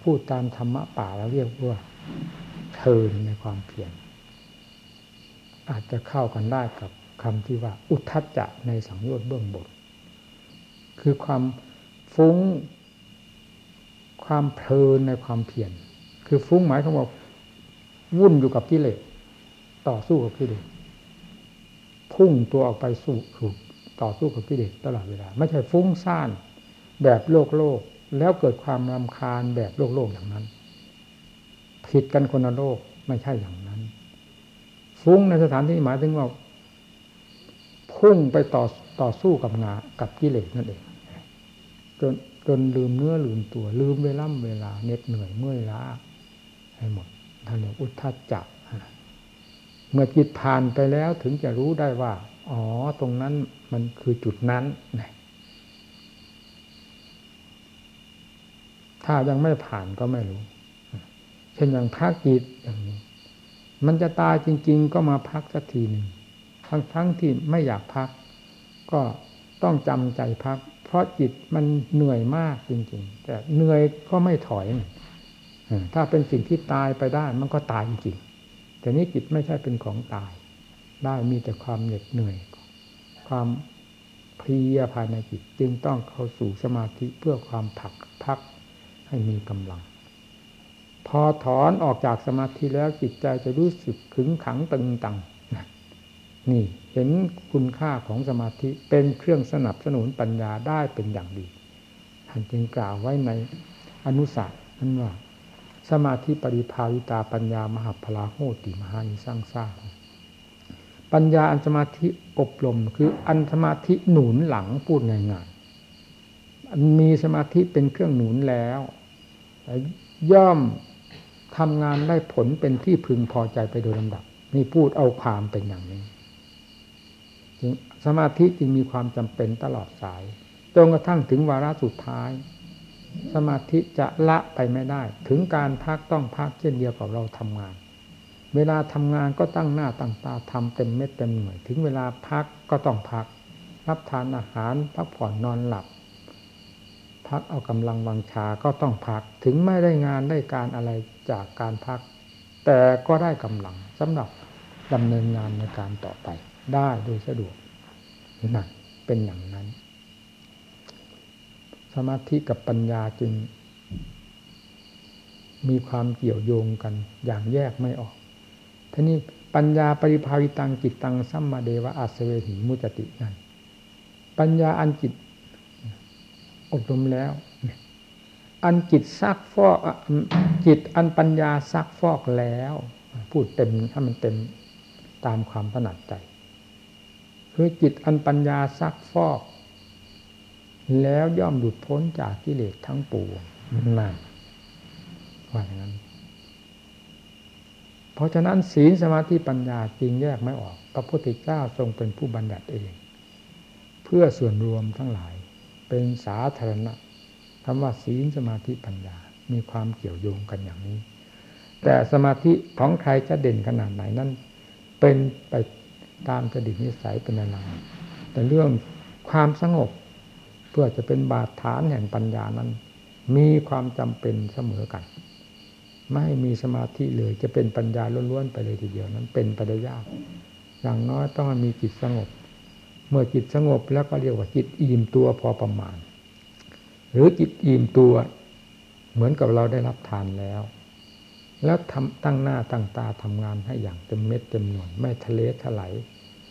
พูดตามธรรมะป่าเราเรียกว่าเทินในความเพียรอาจจะเข้ากันได้กับคำที่ว่าอุทธัจจะในสังโยชน์เบื้องบนคือความฟุ้ง ความเพลินในความเพียรคือฟุ้งหมายความว่าวุ่นอยู่กับกิเลสต่อสู้กับกิเลสพุ่งตัวออกไปสู่สู่ ต่อสู้กับกิเลสตลอดเวลา ไม่ใช่ฟุ้งซ่านแบบโลกโลก แล้วเกิดความรำคาญแบบโลกโลกอย่างนั้น ผิดกันคนละโลกไม่ใช่อย่างนั้น ฟุ้งในสถานที่หมายถึงว่า พุ่งไปต่อต่อสู้กับงากับกิเลสนั่นเองจนจนลืมเนื้อลืมตัว ลืมเวล่ำเวลาเหน็ดเหนื่อยเมื่อยล้าให้หมดท่านเรียกอุทธัจจะเมื่อจิตผ่านไปแล้วถึงจะรู้ได้ว่า อ๋อ ตรงนั้นมันคือจุดนั้น ถ้ายังไม่ผ่านก็ไม่รู้ เช่นอย่างพักจิตอย่างนี้ มันจะตายจริง ๆ ก็มาพักสักทีหนึ่ง ทั้งทั้งที่ไม่อยากพัก ก็ต้องจำใจพัก เพราะจิตมันเหนื่อยมากจริง ๆ แต่เหนื่อยก็ไม่ถอย ถ้าเป็นสิ่งที่ตายไปได้ มันก็ตายจริง แต่นี้จิตไม่ใช่เป็นของตาย ได้มีแต่ความเหน็ดเหนื่อย ความเพลียภายในจิตจึงต้องเข้าสู่สมาธิเพื่อความผักพักให้มีกำลัง พอถอนออกจากสมาธิแล้วจิตใจจะรู้สึกขึงขังตึงตังนี่เห็นคุณค่าของสมาธิเป็นเครื่องสนับสนุนปัญญาได้เป็นอย่างดีท่านจึงกล่าวไว้ในอนุสัตนั้นว่า สมาธิปริภาวิตาปัญญามหาพลาโหติมหานิสร้างสร้าง ปัญญาอันสมาธิอบรม คืออันสมาธิหนุนหลังพูดง่ายๆมีสมาธิเป็นเครื่องหนุนแล้วย่อมทำงานได้ผลเป็นที่พึงพอใจไปโดยลำดับ นี่พูดเอาความเป็นอย่างนี้สมาธิจึงมีความจำเป็นตลอดสายจนกระทั่งถึงวาระสุดท้าย สมาธิจะละไปไม่ได้ ถึงการพักต้องพักเช่นเดียวกับเราทำงาน เวลาทำงานก็ตั้งหน้าตั้งตาทำเต็มเม็ดเต็มหน่วย ถึงเวลาพักก็ต้องพัก รับทานอาหารพักผ่อนนอนหลับ พักเอากำลังวังชาก็ต้องพัก ถึงไม่ได้งานได้การอะไรจากการพัก แต่ก็ได้กำลังสำหรับดำเนินงานในการต่อไป ได้โดยสะดวกนั่นเป็นอย่างนั้น สมาธิกับปัญญาจึง มีความเกี่ยวโยงกันอย่างแยกไม่ออก ทีนี้ปัญญาปริภาวิตังจิตตังสัมมาเดวะอัสเวหิมุจตินั่นปัญญาอันจิตอบรมแล้ว อันจิตซักฟอกจิตอันปัญญาซักฟอกแล้ว พูดเต็มถ้ามันเต็มตามความถนัดใจ คือคือจิตอันปัญญาซักฟอก แล้วย่อมหลุดพ้นจากกิเลสทั้งปวงนั่นว่าอย่างนั้น เพราะฉะนั้นศีลสมาธิปัญญาจริงแยกไม่ออกพระพุทธเจ้าทรงเป็นผู้บัญญัติเอง เพื่อส่วนรวมทั้งหลาย เป็นสาธารณะคำว่าศีลสมาธิปัญญา มีความเกี่ยวโยงกันอย่างนี้ แต่สมาธิของใครจะเด่นขนาดไหนนั้น เป็นไปตามจดิตนิสัยเป็นอะไรแต่เรื่องความสงบเพื่อจะเป็นบาดฐานแห่งปัญญานั้น มีความจำเป็นเสมอกัน ไม่มีสมาธิเลย จะเป็นปัญญาล้วนๆไปเลยทีเดียวนั้นเป็นไปได้ยากอย่างน้อยต้องมีจิตสงบ เมื่อจิตสงบแล้วก็เรียกว่าจิตอิ่มตัวพอประมาณ หรือจิตอิ่มตัว เหมือนกับเราได้รับทานแล้ว แล้วทำตั้งหน้าตั้งตาทำงานให้อย่างเต็มเม็ดเต็มหน่วยไม่ทะเลถลาย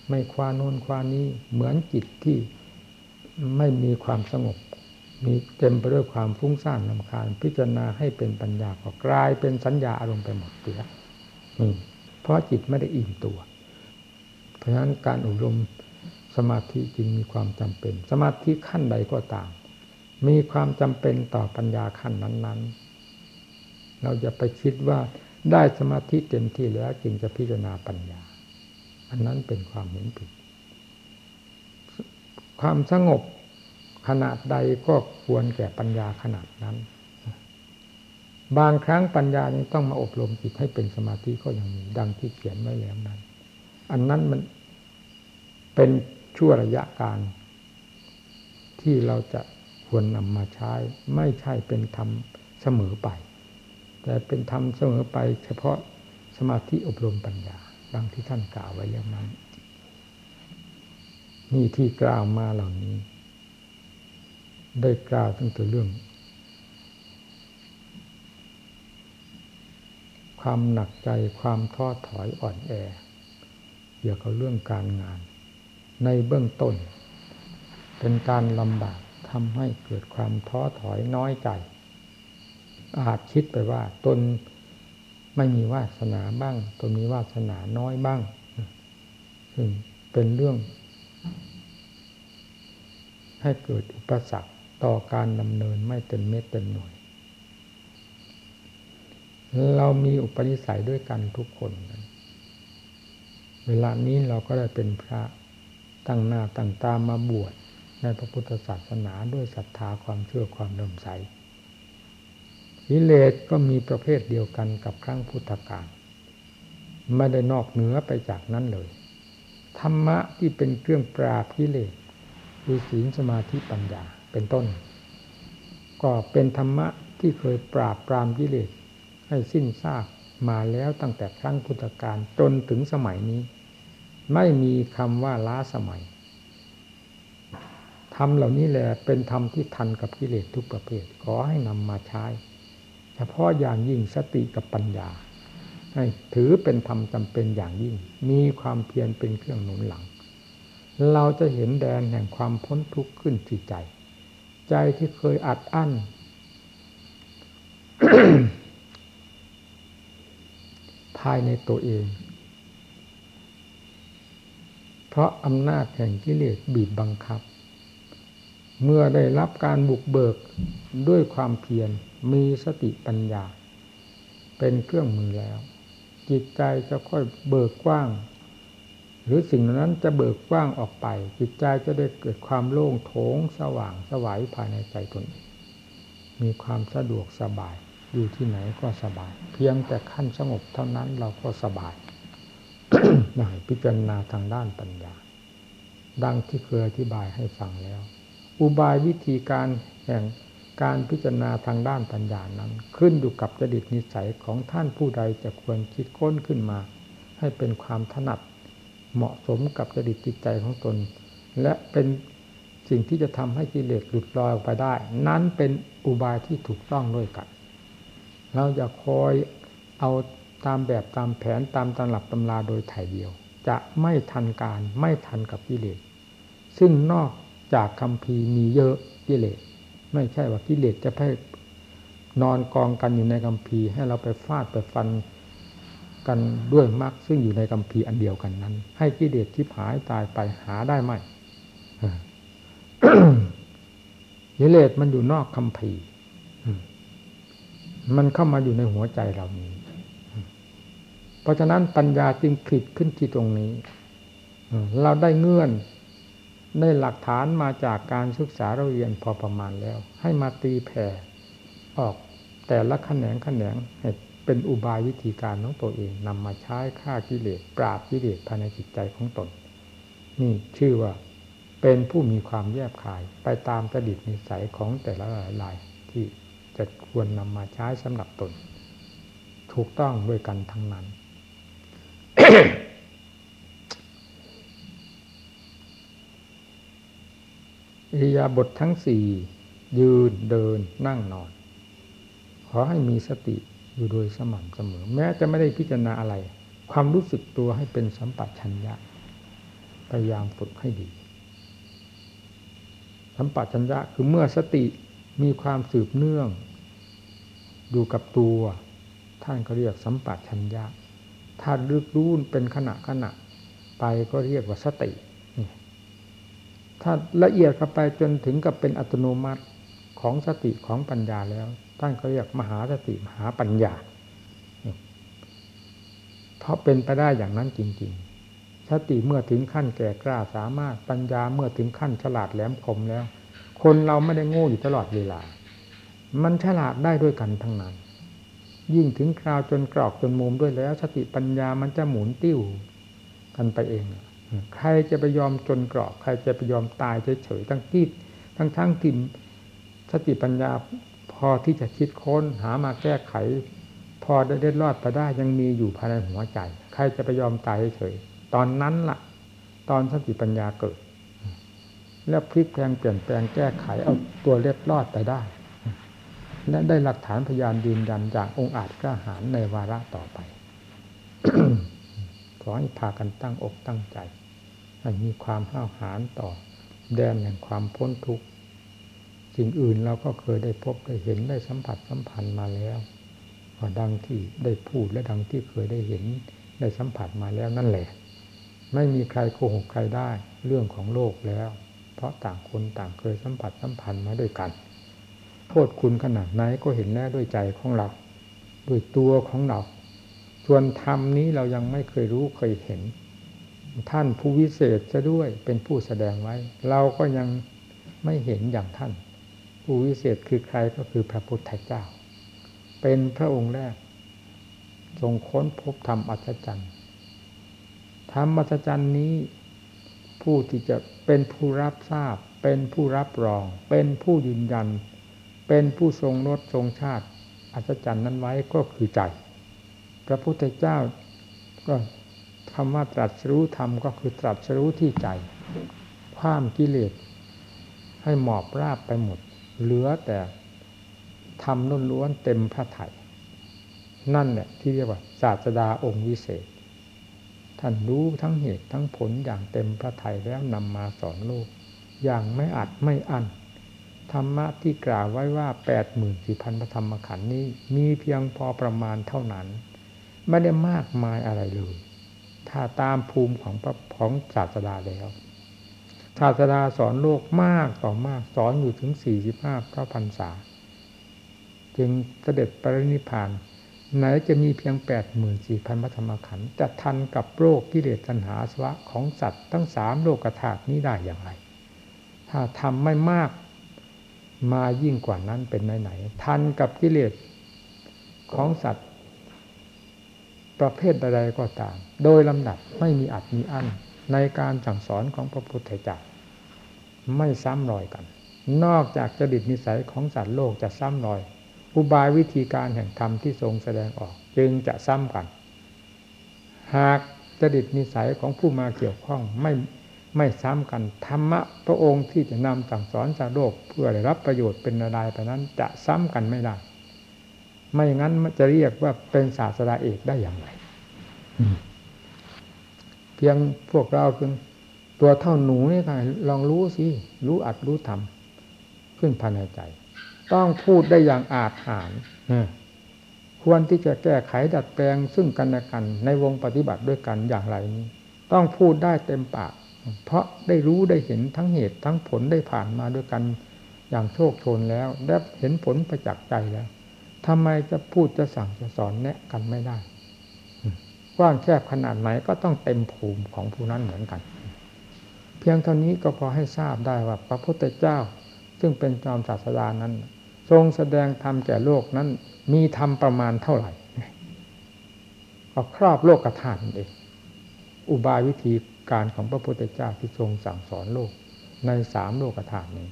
ไม่คว้าโน่นคว้านี้เหมือนจิตที่ไม่มีความสงบ มีเต็มไปด้วยความฟุ้งซ่านลำคาญ พิจารณาให้เป็นปัญญาก็กลายเป็นสัญญาอารมณ์ไปหมดเสียเพราะจิตไม่ได้อิ่มตัว เพราะฉะนั้นการอบรมสมาธิจึงมีความจำเป็น สมาธิขั้นใดก็ตาม มีความจำเป็นต่อปัญญาขั้นนั้น ๆ เราจะไปคิดว่าได้สมาธิเต็มที่แล้วจึงจะพิจารณาปัญญา อันนั้นเป็นความเห็นผิด ความสงบ ขนาดใดก็ควรแก่ปัญญาขนาดนั้น บางครั้งปัญญายังต้องมาอบรมจิตให้เป็นสมาธิก็ยังมีดังที่เขียนไว้แล้วนั้น อันนั้นมันเป็นชั่วระยะการ ที่เราจะควรนำมาใช้ ไม่ใช่เป็นธรรมเสมอไป แต่เป็นธรรมเสมอไป เฉพาะสมาธิอบรมปัญญา ดังที่ท่านกล่าวไว้อย่างนั้นนี่ที่กล่าวมาเหล่านี้ ได้กล่าวตั้งแต่เรื่อง ความหนักใจความท้อถอยอ่อนแอ เกี่ยวกับเรื่องการงาน ในเบื้องต้น เป็นการลำบากทำให้เกิดความท้อถอยน้อยใจ อาจคิดไปว่าตนไม่มีวาสนาบ้างตัวมีวาสนาน้อยบ้าง ซึ่งเป็นเรื่องให้เกิดอุปสรรค ต่อการดำเนินไม่เต็มเม็ดเต็มหน่วย เรามีอุปนิสัยด้วยกันทุกคน เวลานี้เราก็ได้เป็นพระตั้งหน้าตั้งตามาบวชในพระพุทธศาสนาด้วยศรัทธาความเชื่อความเริ่มใสกิเลสก็มีประเภทเดียวกันกับครั้งพุทธกาลไม่ได้นอกเหนือไปจากนั้นเลย ธรรมะที่เป็นเครื่องปราบกิเลสคือศีลสมาธิปัญญา เป็นต้น ก็เป็นธรรมะที่เคยปราบปรามกิเลสให้สิ้นซากมาแล้วตั้งแต่ครั้งพุทธกาลจนถึงสมัยนี้ ไม่มีคำว่าล้าสมัยธรรมเหล่านี้แหละเป็นธรรมที่ทันกับกิเลสทุกประเภทขอให้นำมาใช้ เฉพาะอย่างยิ่งสติกับปัญญา ให้ถือเป็นธรรมจำเป็นอย่างยิ่ง มีความเพียรเป็นเครื่องหนุนหลัง เราจะเห็นแดนแห่งความพ้นทุกข์ขึ้นที่ใจ ใจที่เคยอัดอั้น ภายในตัวเอง เพราะอำนาจแห่งกิเลสบีบบังคับ เมื่อได้รับการบุกเบิกด้วยความเพียรมีสติปัญญา เป็นเครื่องมือแล้ว จิตใจจะค่อยเบิกกว้าง รือสิ่งนั้นจะเบิกกว้างออกไป จิตใจจะได้เกิดความโล่งโถงสว่างสวัยภายในใจตนเองมีความสะดวกสบายอยู่ที่ไหนก็สบาย เพียงแต่ขั้นสงบเท่านั้นเราก็สบายหน่อยพิจารณาทางด้านปัญญา ดังที่เคยอธิบายให้ฟังแล้ว อุบายวิธีการแห่งการพิจารณาทางด้านปัญญานั้น ขึ้นอยู่กับจดิตนิสัยของท่านผู้ใดจะควรคิดค้นขึ้นมา ให้เป็นความถนัด เหมาะสมกับจดิตจิตใจของตน และเป็นสิ่งที่จะทำให้กิเลสหลุดลอยออกไปได้ นั้นเป็นอุบายที่ถูกต้องด้วยกัน เราจะคอยเอาตามแบบตามแผนตามตำรับตำราโดยถ่ายเดียว จะไม่ทันการไม่ทันกับกิเลสซึ่งนอกจากคำพีมีเยอะกิเลสไม่ใช่ว่ากิเลสจะให้นอนกองกันอยู่ในกัมพีให้เราไปฟาดไปฟัน กันด้วยมรรคซึ่งอยู่ในกัมพีอันเดียวกันนั้น ให้กิเลสทิพหายตายไปหาได้ไหมกิเลสมันอยู่นอกคำพีมันเข้ามาอยู่ในหัวใจเรานี้ เพราะฉะนั้นปัญญาจึงผิดขึ้นที่ตรงนี้ เราได้เงื่อนได้หลักฐานมาจากการศึกษาเราเรียนพอประมาณแล้ว ให้มาตีแผ่ออกแต่ละแขนงแขนง เป็นอุบายวิธีการของตัวเองนำมาใช้ฆ่ากิเลสปราบกิเลสภายในจิตใจของตน นี่ชื่อว่าเป็นผู้มีความแยบคายไปตามประดิษฐ์นิสัยของแต่ละหลายที่จะควรนำมาใช้สำหรับตน ถูกต้องด้วยกันทั้งนั้น อิริยาบถททั้งสี่ยืนเดินนั่งนอน ขอให้มีสติ อยู่โดยสม่ำเสมอ แม้จะไม่ได้พิจารณาอะไร ความรู้สึกตัวให้เป็นสัมปชัญญะพยายามฝึกให้ดี สัมปชัญญะคือเมื่อสติมีความสืบเนื่อง อยู่กับตัว ท่านก็เรียกสัมปชัญญะ ถ้าลึกรู้เป็นขณะขณะไปก็เรียกว่าสติ ถ้าละเอียดเข้าไปจนถึงกับเป็นอัตโนมัติของสติของปัญญาแล้ว ท่านก็เรียกมหาสติมหาปัญญา เพราะเป็นไปได้อย่างนั้นจริง ๆ สติเมื่อถึงขั้นแก่กล้าสามารถปัญญาเมื่อถึงขั้นฉลาดแหลมคมแล้ว คนเราไม่ได้โง่อยู่ตลอดเวลา มันฉลาดได้ด้วยกันทั้งนั้น ยิ่งถึงคราวจนกรอกจนมุมด้วยแล้ว สติปัญญามันจะหมุนติ้วกันไปเอง ใครจะไปยอมจนกรอบใครจะไปยอมตายเฉยๆทั้งที่ทั้งทั้งทิมสติปัญญา พอที่จะคิดค้นหามาแก้ไข พอได้เด็ดรอดไปได้ยังมีอยู่ภายในหัวใจ ใครจะไปยอมตายเฉยๆตอนนั้นละ่ะ ตอนสติปัญญาเกิด แล้วพลิกแปลงเปลี่ยนแปลงแก้ไขเอาตัวเล็ดรอดไปได้ และได้หลักฐานพยานยืนยันจากองค์อาจกล้าหาญในวาระต่อไปขอให้พากันตั้งอกตั้งใจให้มีความห้าวหาญต่อ แดนแห่งความพ้นทุกข์ สิ่งอื่นเราก็เคยได้พบได้เห็นได้สัมผัสสัมพันธ์มาแล้วก็ดังที่ได้พูดและดังที่เคยได้เห็นได้สัมผัสมาแล้วนั่นแหละ ไม่มีใครโกหกใครได้เรื่องของโลกแล้ว เพราะต่างคนต่างเคยสัมผัสสัมพันธ์มาด้วยกันโทษคุณขนาดไหนก็เห็นแน่ด้วยใจของเรา ด้วยตัวของเรา ส่วนธรรมนี้เรายังไม่เคยรู้เคยเห็น ท่านผู้วิเศษจะด้วยเป็นผู้แสดงไว้ เราก็ยังไม่เห็นอย่างท่าน ผู้วิเศษคือใครก็คือพระพุทธเจ้า เป็นพระองค์แรก ทรงค้นพบธรรมอัศจรรย์ธรรมอัศจรรย์นี้ ผู้ที่จะเป็นผู้รับทราบ เป็นผู้รับรอง เป็นผู้ยืนยัน เป็นผู้ทรงรสทรงชาติ อัศจรรย์นั้นไว้ก็คือใจ พระพุทธเจ้าก็คำว่าตรัสรู้ธรรมก็คือตรัสรู้ที่ใจ ความกิเลสให้หมอบราบไปหมด เหลือแต่ทำนุ่นล้วนเต็มพระไถ่นั่นแหละที่เรียกว่าศาสดาองค์วิเศษ ท่านรู้ทั้งเหตุทั้งผลอย่างเต็มพระไถ่แล้วนำมาสอนโลก อย่างไม่อัดไม่อั้นธรรมะที่กล่าวไว้ว่าแปดหมื่นสี่พันพระธรรมขันธ์นี้ มีเพียงพอประมาณเท่านั้น ไม่ได้มากมายอะไรเลย ถ้าตามภูมิของพระของศาสดาแล้ว ศาสดาสอนโลกมากต่อมากสอนอยู่ถึงสี่สิบห้าพระพรรษา จึงเสด็จปรินิพาน ไหนจะมีเพียงแปดหมื่นสี่พันพระธรรมขันธ์จะทันกับโรคกิเลสตัณหาสวะของสัตว์ทั้งสามโลกธาตุนี้ได้อย่างไร ถ้าทำไม่มากมายิ่งกว่านั้นเป็นไหนไหนทันกับกิเลสของสัตว์ ประเภทใดๆก็ตาม โดยลำดับไม่มีอัดมีอั้นในการสั่งสอนของพระพุทธเจ้า ไม่ซ้ำรอยกัน นอกจากจดิตนิสัยของสัตว์โลกจะซ้ำรอย อุบายวิธีการแห่งธรรมที่ทรงแสดงออกจึงจะซ้ำกัน หากจดิตนิสัยของผู้มาเกี่ยวข้องไม่ไม่ซ้ำกันธรรมะพระองค์ที่จะนำสั่งสอนสัตว์โลกเพื่อได้รับประโยชน์เป็นนาดายไปนั้นจะซ้ำกันไม่ได้ ไม่อย่างนั้นจะเรียกว่าเป็นศาสดาเอกได้อย่างไร เพียงพวกเราเพียง ตัวเท่าหนูนี่ค่ะลองรู้สิรู้อัดรู้ทำขึ้นภายในใจ ต้องพูดได้อย่างอาจหารควรที่จะแก้ไขดัดแปลงซึ่งกันและกัน ในวงปฏิบัติด้วยกันอย่างไรนี้ ต้องพูดได้เต็มปาก เพราะได้รู้ได้เห็นทั้งเหตุทั้งผลได้ผ่านมาด้วยกันอย่างโชคโชนแล้วและเห็นผลประจักษ์ใจแล้วทำไมจะพูดจะสั่งจะสอนแนะกันไม่ได้กว้างแคบขนาดไหนก็ต้องเต็มภูมิของผู้นั้นเหมือนกัน เพียงเท่านี้ก็พอให้ทราบได้ว่าพระพุทธเจ้า ซึ่งเป็นจอมศาสดานั้น ทรงแสดงธรรมแก่โลกนั้น มีธรรมประมาณเท่าไหร่ก็ครอบโลกกระทานเองอุบายวิธีการของพระพุทธเจ้าที่ทรงสั่งสอนโลกในสามโลกธาตุนี้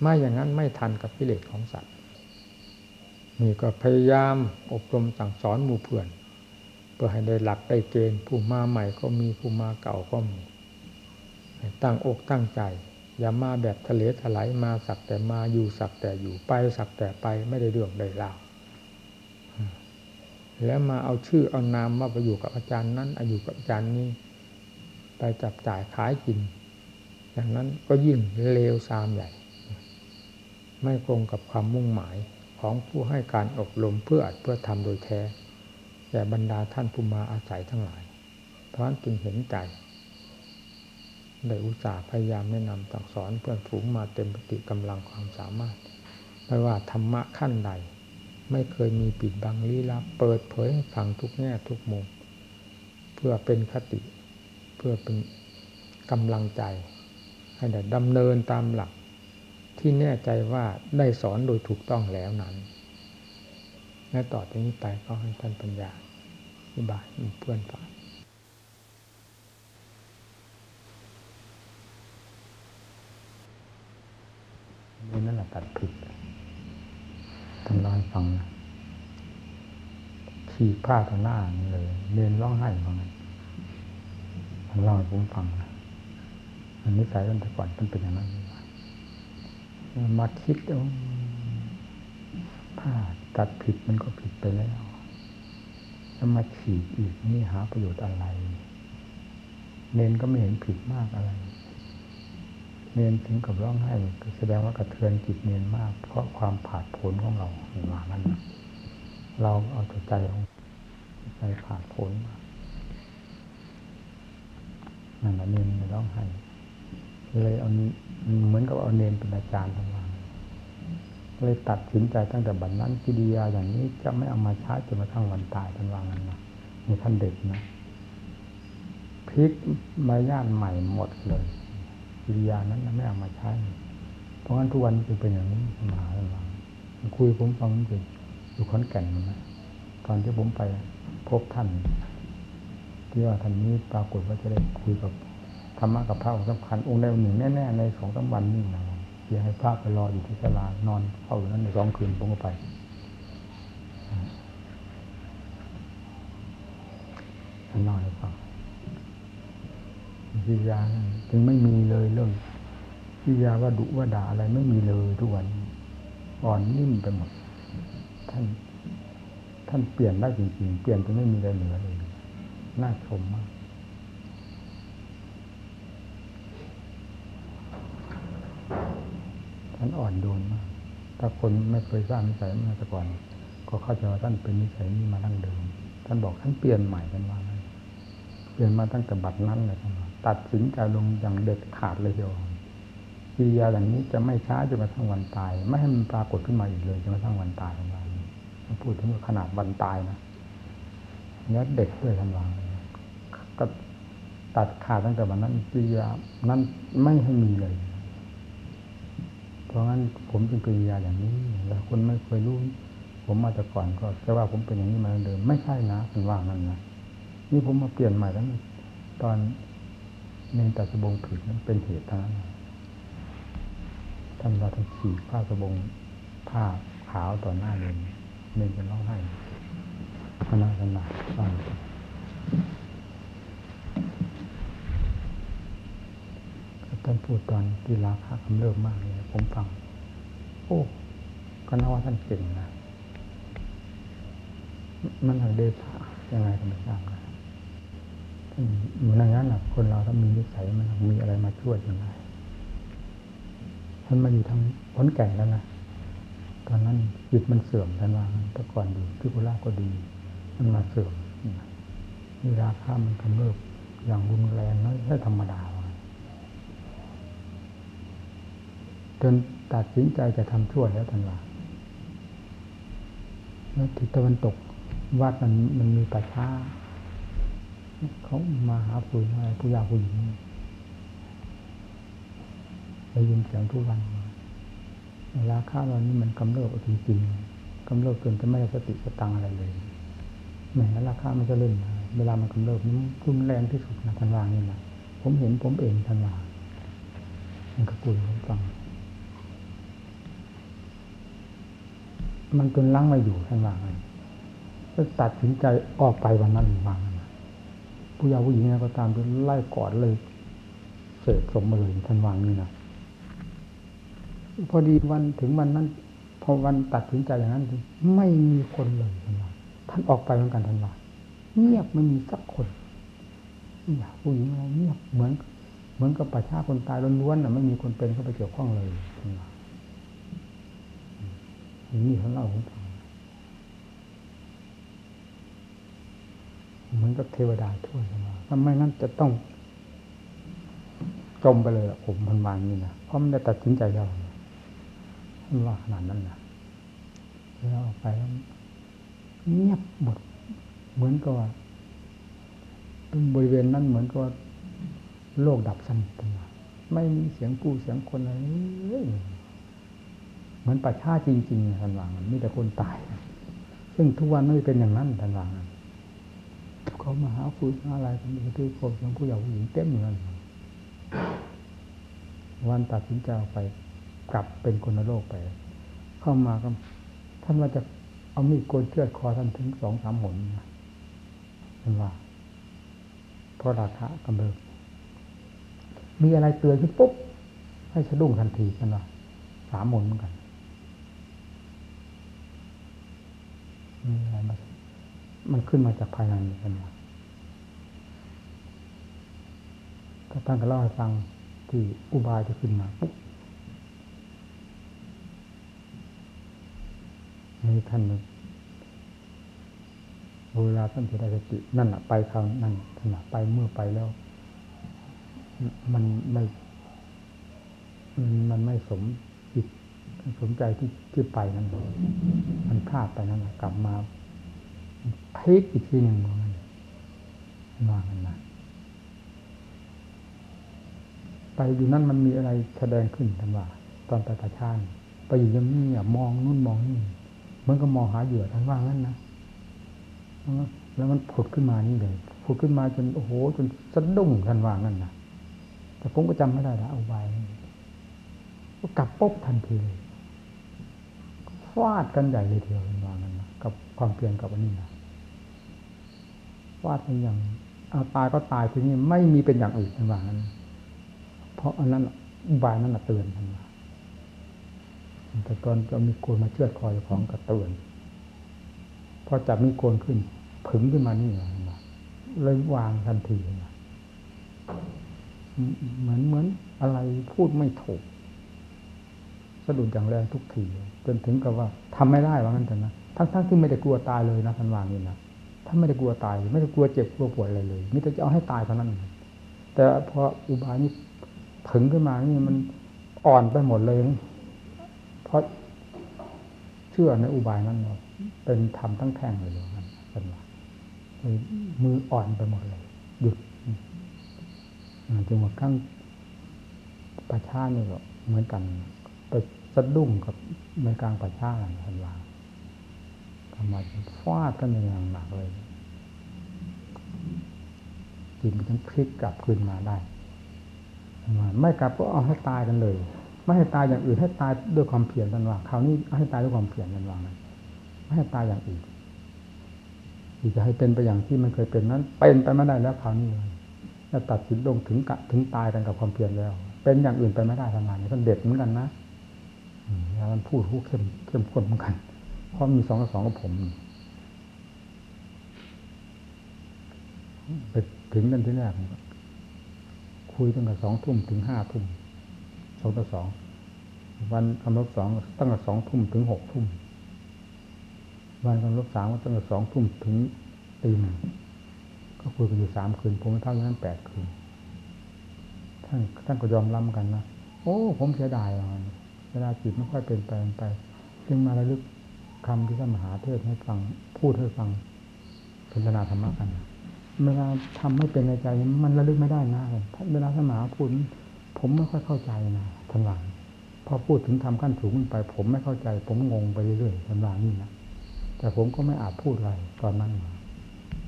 ไม่อย่างนั้นไม่ทันกับกิเลสของสัตว์นี่ก็พยายามอบรมสั่งสอนหมู่เพื่อน เพื่อให้ได้หลักได้เกณฑ์ผู้มาใหม่ก็มีผู้มาเก่าก็มี ตั้งอกตั้งใจ อย่ามาแบบทะเลถลายมาสักแต่มาอยู่สักแต่อยู่ไปสักแต่ไปไม่ได้เรื่องได้ราวแล้วมาเอาชื่อเอานามมาไปอยู่กับอาจารย์นั้นอายุกับอาจารย์นี้ ไปจับจ่ายขายกินอย่างนั้นก็ยิ่งเลวซามใหญ่ ไม่ตรงกับความมุ่งหมายของผู้ให้การอบรมเพื่ออัดเพื่อทำโดยแท้แก่บรรดาท่านผู้มาอาศัยทั้งหลายเพราะนั้นจึงเห็นใจ ได้อุตส่าห์พยายามแนะนำสั่งสอนเพื่อนฝูงมาเต็มปฏิกำลังความสามารถไม่ว่าธรรมะขั้นใด ไม่เคยมีปิดบังลี้ลับ เปิดเผยให้ฟังทุกแง่ทุกมุม เพื่อเป็นคติ เพื่อเป็นกำลังใจ ให้ได้ดำเนินตามหลัก ที่แน่ใจว่าได้สอนโดยถูกต้องแล้วนั้นและต่อจากนี้ไปก็ให้ท่านปัญญาอธิบายเพื่อนฟัง นี่นั่นแหละตัดผิดท่านร้อยฟังนะขี่ผ้าต่อหน้าเลยเรียนร้องไห้ฟังท่านเล่าให้ผมฟังนะอันนี้สายตั้งแต่ก่อนท่านเป็นอย่างนั้นมาคิดว่าผ้าตัดผิดมันก็ผิดไปแล้วแล้วมาฉีกอีกนี่หาประโยชน์อะไร เน้นก็ไม่เห็นผิดมากอะไร เนนถึงกับร้องไห้ก็แสดงว่ากระเทือนจิตเนนมาก เพราะความผาดผลของเรามานั้นเราเอาใจของใจผาดผลมานั่นแหละเนนร้องไห้เลยเอาเหมือนกับเอาเนนเป็นอาจารย์ทั้งวันเลยตัดสินใจตั้งแต่บัดนนั้นกิริยาอย่างนี้จะไม่เอามาใช้จนกระทั่งวันตายท่านวางนั้นนะในท่านเด็กนะพลิกมายาทใหม่หมดเลย กิริยานั้นไม่เอามาใช้ เพราะงั้นทุกวันจึงเป็นอย่างนี้มาท่านวางคุยผมฟังจริงอยู่ขอนแก่นนะตอนที่ผมไปพบท่าน ที่ว่าท่านนี้ปรากฏว่าจะได้คุยกับธรรมะกับพระสำคัญองค์ใดองค์หนึ่งแน่ๆในสองสาวันนี่นะเพียงให้พระไปรออยู่ที่ศาลานอนเข้าอยู่นั้นในสองคืนผมก็ไปท่านให้ฟัง วิยาจึงไม่มีเลยเรื่องวิยาว่าดุว่าด่าอะไรไม่มีเลยทุกวันอ่อนนิ่มไปหมด ท่าน ท่านเปลี่ยนได้จริงๆ เปลี่ยนจนไม่มีอะไรเหลือเลยน่าชมมากท่านอ่อนโยนมาก ถ้าคนไม่เคยสร้างนิสัยมาแต่ก่อน ก็เข้าใจว่าท่านเป็นนิสัยนี้มาตั้งเดิม ท่านบอกท่านเปลี่ยนใหม่กันว่าเปลี่ยนมาตั้งแต่บัดนั้นเลยท่าน ตัดสินใจลงอย่างเด็ดขาดเลยเดียววิยาอย่างนี้จะไม่ช้าจนกระทั่งวันตาย ไม่ให้มันปรากฏขึ้นมาอีกเลยจนกระทั่งวันตายทันวันพูดถึงขนาดวันตายนะเนื้อเด็กด้วยทันวันก็ตัดขาดตั้งแต่วันนั้นวิยานั้นไม่ให้มีเลย เพราะงั้นผมจึงป็นยาอย่างนี้แล้วคนไม่เคยรู้ผมมาแต่ก่อนก็จะว่าผมเป็นอย่างนี้มาเดิมไม่ใช่นะเป็นว่านั่นนะนี่ผมมาเปลี่ยนใหม่แล้วตอน เนนตัสบงผิดนั้นเป็นเหตุทั้งนั้นท่านเราทั้งขี่ผ้าสบงผ้าขาวต่อหน้าเนนเนนจะร้องไห้ขนาดขนาดฟังท่านพูดตอนกีฬาคากำเริบมากเลยผมฟัง โอ้ก็น่าว่าท่านเก่งนะมันทางเดชะยังไงก็ไม่ทราบนะท่านเหมื อนอย่างนั้นนะคนเราถ้ามีนิสัยมันมีอะไรมาช่วยยังไงท่านมาอยู่ทางพ้นแก่แล้วนะตอนนั้นจิตมันเสื่อมทันว่าแต่ก่อนดีพิกุลาก็ดี มันมาเสื่อมเวลาข้ามันกำเริบอย่างรุนแรงน้อยธรรมดาจนตัดสินใจจะทำชั่วแล้วทันว่าแล้วทิศตะวันตกวัดมันมันมีป่าช้า เขามาหาปุ๋ยอะไรผู้ยาผู้หญิงได้ยินเสียงทุกวันเวลาข้าเรานี่มันกำเริบจริงๆกำเริบจนจะไม่ได้สติสตังอะไรเลยแหมราคามันจะเล่นเวลามันกำเริบมันรุนแรงที่สุดนะทันวางนี่นะผมเห็นผมเองทันวางมันก็กุยผมฟัง มันจนล้างมาอยู่ทันวางก็ตัดสินใจออกไปวันนั้นวาง ผู้ยาวผู้หญิงก็ตามจนไล่กอดเลยเสกสมมาเลยทันวางนี่นะพอดีวันถึงวันนั้น พอวันตัดสินใจอย่างนั้นไม่มีคนเลยทันวางท่านออกไปเหมือนกันทันวางเงียบไม่มีสักคนอยากผู้หญิงอะไรเงียบเหมือน เหมือนกับประชาคนตายล้วนๆน่ะไม่มีคนเป็นเข้าไปเกี่ยวข้องเลยทันวางนี่เขาเล่าผมฟัง เหมือนกับเทวดาทั่วไปมาทำไมนั้นจะต้อง จมไปเลยผมพันวางนี่นะเพราะมันได้ตัดสินใจแล้วมันว่าขนาดนั้นนะแล้วออกไปแล้วเงียบหมดเหมือนกับว่าบริเวณนั้นเหมือนกับว่าโลกดับสนิทมาไม่มีเสียงกู้เสียงคนอะไรเหมือนป่าชาจริงๆทันวางมีแต่คนตาย ซึ่งทุกวันไม่เป็นอย่างนั้นทันวาง เขามาหาคุยอะไรกันอยู่ที่คนของผู้ใหญ่ผู้หญิงเต็มเหมือนวันตัดสินใจออกไป กลับเป็นคนโลกไป เข้ามาก็ท่านว่าจะเอามีดโกนเชือดคอท่านถึงสองสามหนนะท่านว่าเพราะราคากำเริบมีอะไรเตือนขึ้นปุ๊บ ให้สะดุ้งทันทีกันว่าสามหนเหมือนกันมีอะไรมามันขึ้นมาจากภายในกันว่า ก็ตั้งก็เล่าให้ฟังที่อุบายจะขึ้นมาปุ๊บนี่ท่านเวลาท่านจะได้สตินั่นแหละไปคราวนั่นท่านไปเมื่อไปแล้ว มันไม่มันไม่สมจิตสมใจที่ที่ไปนั่นมันพลาดไปนั่นแหละกลับมาพลิกอีกทีหนึ่งมันว่ากันนะ ไปอยู่นั่นมันมีอะไรแสดงขึ้นทันว่า ตอนไปประชานไปอยู่ยังนี่มองนู่นมองนี่เหมือนก็มองหาเหยื่อทันว่างั้นนะแล้วมันผุดขึ้นมานี่เลยผุดขึ้นมาจนโอ้โห จนสะดุ้งทันว่างั้นนะแต่ผมก็จำไม่ได้ละเอาไว้ก็กลับปุ๊บทันทีเลยฟาดกันใหญ่เลยทีเดียวทันว่างั้นนะกับความเปลี่ยนกับอันนี้นะฟาดเป็นอย่างเอาตายก็ตายทีนี้ไม่มีเป็นอย่างอื่นทันว่างั้น ราะอันนั้นอุบายนั้นเตือนทันว่าแต่ตอนจะมีโกนมาเชือดคอยของกระเตือนพอจับมีโกนขึ้นผึ่งขึ้นมานี่เลยวางทันทีเหมือนเหมือนอะไรพูดไม่ถูกสะดุดอย่างแรงทุกทีจนถึงกับว่าทำไม่ได้ว่างั้นแต่นะทั้งทั้งที่ไม่ได้กลัวตายเลยนะทันวางนี่นะถ้าไม่ได้กลัวตาย ไม่ได้กลัวเจ็บกลัวปวดอะไรเลยมิแต่จะเอาให้ตายเท่านั้น แต่พออุบายนี้ ผึ่งขึ้นมานี่มันอ่อนไปหมดเลย เพราะเชื่อในอุบายนั้นเป็นธรรมทั้งแท่งเลยนะเป็นว่ามืออ่อนไปหมดเลย หยุดจึงว่าขั้งประชาเนี่ยก็เหมือนกันไปสะดุ้งกับในกลางประชาทันว่าทำไมฟาดกันอย่างหนักเลยจิตมันต้งพลิกกลับคืนมาได้ ไม่กลับก็เอาให้ตายกันเลย ไม่ให้ตายอย่างอื่นให้ตายด้วยความเพียรกันว่าคราวนี้ให้ตายด้วยความเพียรกันว่าไม่ให้ตายอย่างอื่นที่จะให้เป็นไปอย่างที่มันเคยเป็นนั้น เป็นไปไม่ได้แล้วคราวนี้เลยตัดสินลงถึงกะถึงตายกันกับความเพียรแล้ว เป็นอย่างอื่นไปไม่ได้ทำงานนี้ก็เด็ดเหมือนกันนะแล้วมันพูดผู้เข้มเข้มข้นเหมือนกันเพราะมีสองกับสองกับผมไปถึงกันที่แรก คุยตั้งแต่สองทุ่มถึงห้าทุ่มสองต่อสองวันคำรบสองตั้งแต่สองทุ่มถึงหกทุ่มวันคำรบสามก็ตั้งแต่สองทุ่มถึงตีหนึ่งก็คุยกันอยู่สามคืน ผมเท่านั้นแปดคืนท่านท่านก็ยอมรับกันนะโอ้ ผมเสียดายเวลาจิตไม่ค่อยเป็นไปไปจึงมาระลึกคำที่ท่านมหาเทศให้ฟังพูดให้ฟังพิจารณาธรรมะกัน เวลาทำไม่เป็นในใจ มันระลึกไม่ได้นะเวลาท่านมาพูดผมไม่ค่อยเข้าใจนะท่านว่าพอพูดถึงทำขั้นสูงขึ้นไป ผมไม่เข้าใจ ผมงงไปเรื่อยๆท่านว่านี่นะแต่ผมก็ไม่อาจพูดอะไรตอนนั้น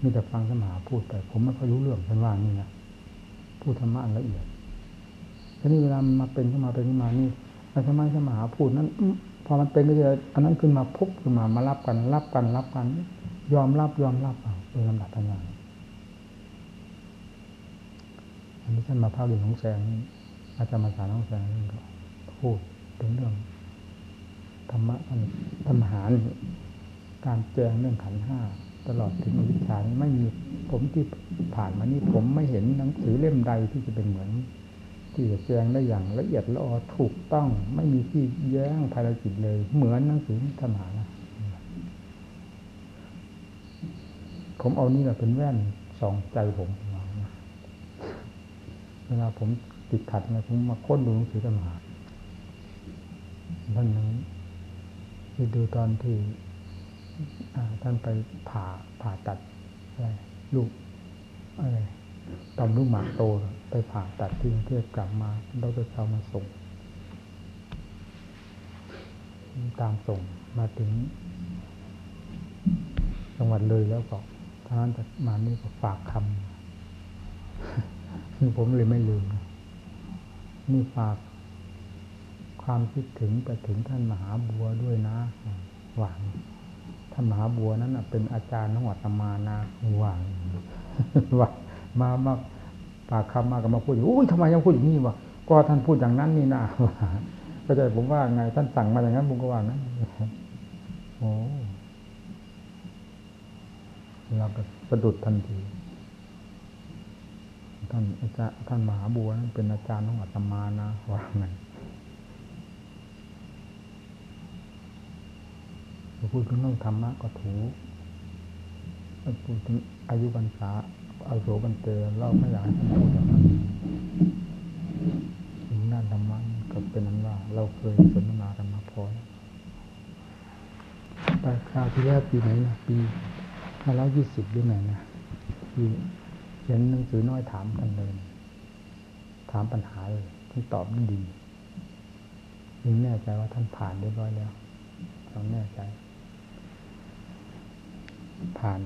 มีแต่ฟังท่านมาพูดไป ผมไม่ค่อยรู้เรื่องท่านว่านี่นะพูดธรรมะละเอียดทีนี้เวลามาเป็นขึ้นมาเป็นขึ้นมานี่แล้วทำไมานมาพูดนั้นพอมันเป็นก็จะอันนั้นขึ้นมาพุบขึ้นมามารับกันรับกันรับกัน ยอมรับยอมรับเอาโดยลำดับทันอย่าง อันนี้ท่านมาภาคเรียนของแสงอาจารย์มาสารของแสงนี่ก็พูดถึงเรื่องธรรมะธรรมหารการแจงเรื่องขันห้าตลอดถึงวิชานี้ไม่มีผมที่ผ่านมานี่ผมไม่เห็นหนังสือเล่มใดที่จะเป็นเหมือน ที่จะแจงได้อย่างละเอียดละออถูกต้องไม่มีที่แย้งภารกิจเลย เหมือนหนังสือธรรมหานะผมเอานี่แหละเป็นแว่นส่องใจผม เวลาผมติดขัดไงผมมาค้นดูหนังสือธรรมหาท่านนั้นไปดูตอนที่ท่านไปผ่าผ่าตัดอะไรลูกอะไรตอมลูกหมากโตไปผ่าตัดที่กรุงเทพกลับมาเราจะเอามาส่ง ตามส่งมาถึง จังหวัดเลยแล้วก็ท่านจะมานี่ก็ฝากคำ นี่ผมเลยไม่ลืม นี่ฝากความคิดถึงไปถึงท่านมหาบัวด้วยนะ หวังท่านมหาบัวนั้นเป็นอาจารย์ของวัตมานาหวังว่ามามาปากคำมาก็มาพูดอยู่อุ้ยทำไมยังพูดอย่างนี้วะก็ท่านพูดอย่างนั้นนี่นะก็ใจผมว่าไงท่านสั่งมาอย่างนั้นผมก็ว่างั้นโอ้เราก็สะดุดทันที ท่านอาจารย์ท่านมหาบัวนั้นเป็นอาจารย์ของอาตมานะว่าไงพูดถึงเรื่องธรรมะก็ถูกพูดถึงอายุบรรษาอาโสบันเตเราไม่อยากให้ท่านพูดอย่างนั้นถึงด้านธรรมะก็เป็นนั้นว่า เราเคยสนทนากันมาพอไปคราวที่แรกปีไหนนะปีห้าร้อยยี่สิบด้วยไหนนะปี เขียนหนังสือน้อยถามกันเลย ถามปัญหาเลยท่านตอบได้ดียิ่งแน่ใจว่าท่านผ่านเรียบร้อยแล้วเราแน่ใจ ผ่าน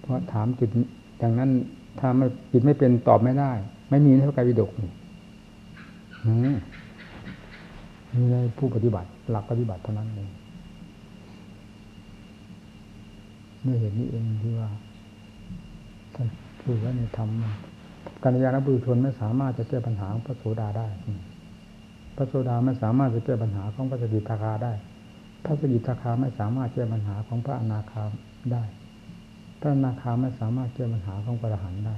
เพราะถามจุดอย่างนั้นถ้าไม่จิตไม่เป็นตอบไม่ได้ ไม่มีในพระไตรปิฎกนี่มีในผู้ปฏิบัติ หลักปฏิบัติเท่านั้นเองเมื่อเห็นนี้เองที่ว่า ท่านพูดว่าในธรรมกัญญาณบุรุชนไม่สามารถจะแก้ปัญหาของพระโสดาได้ พระโสดาไม่สามารถจะแก้ปัญหาของพระสกิทาคาได้ พระสกิทาคาไม่สามารถแก้ปัญหาของพระอนาคามได้ พระอนาคามไม่สามารถแก้ปัญหาของพระอรหันต์ได้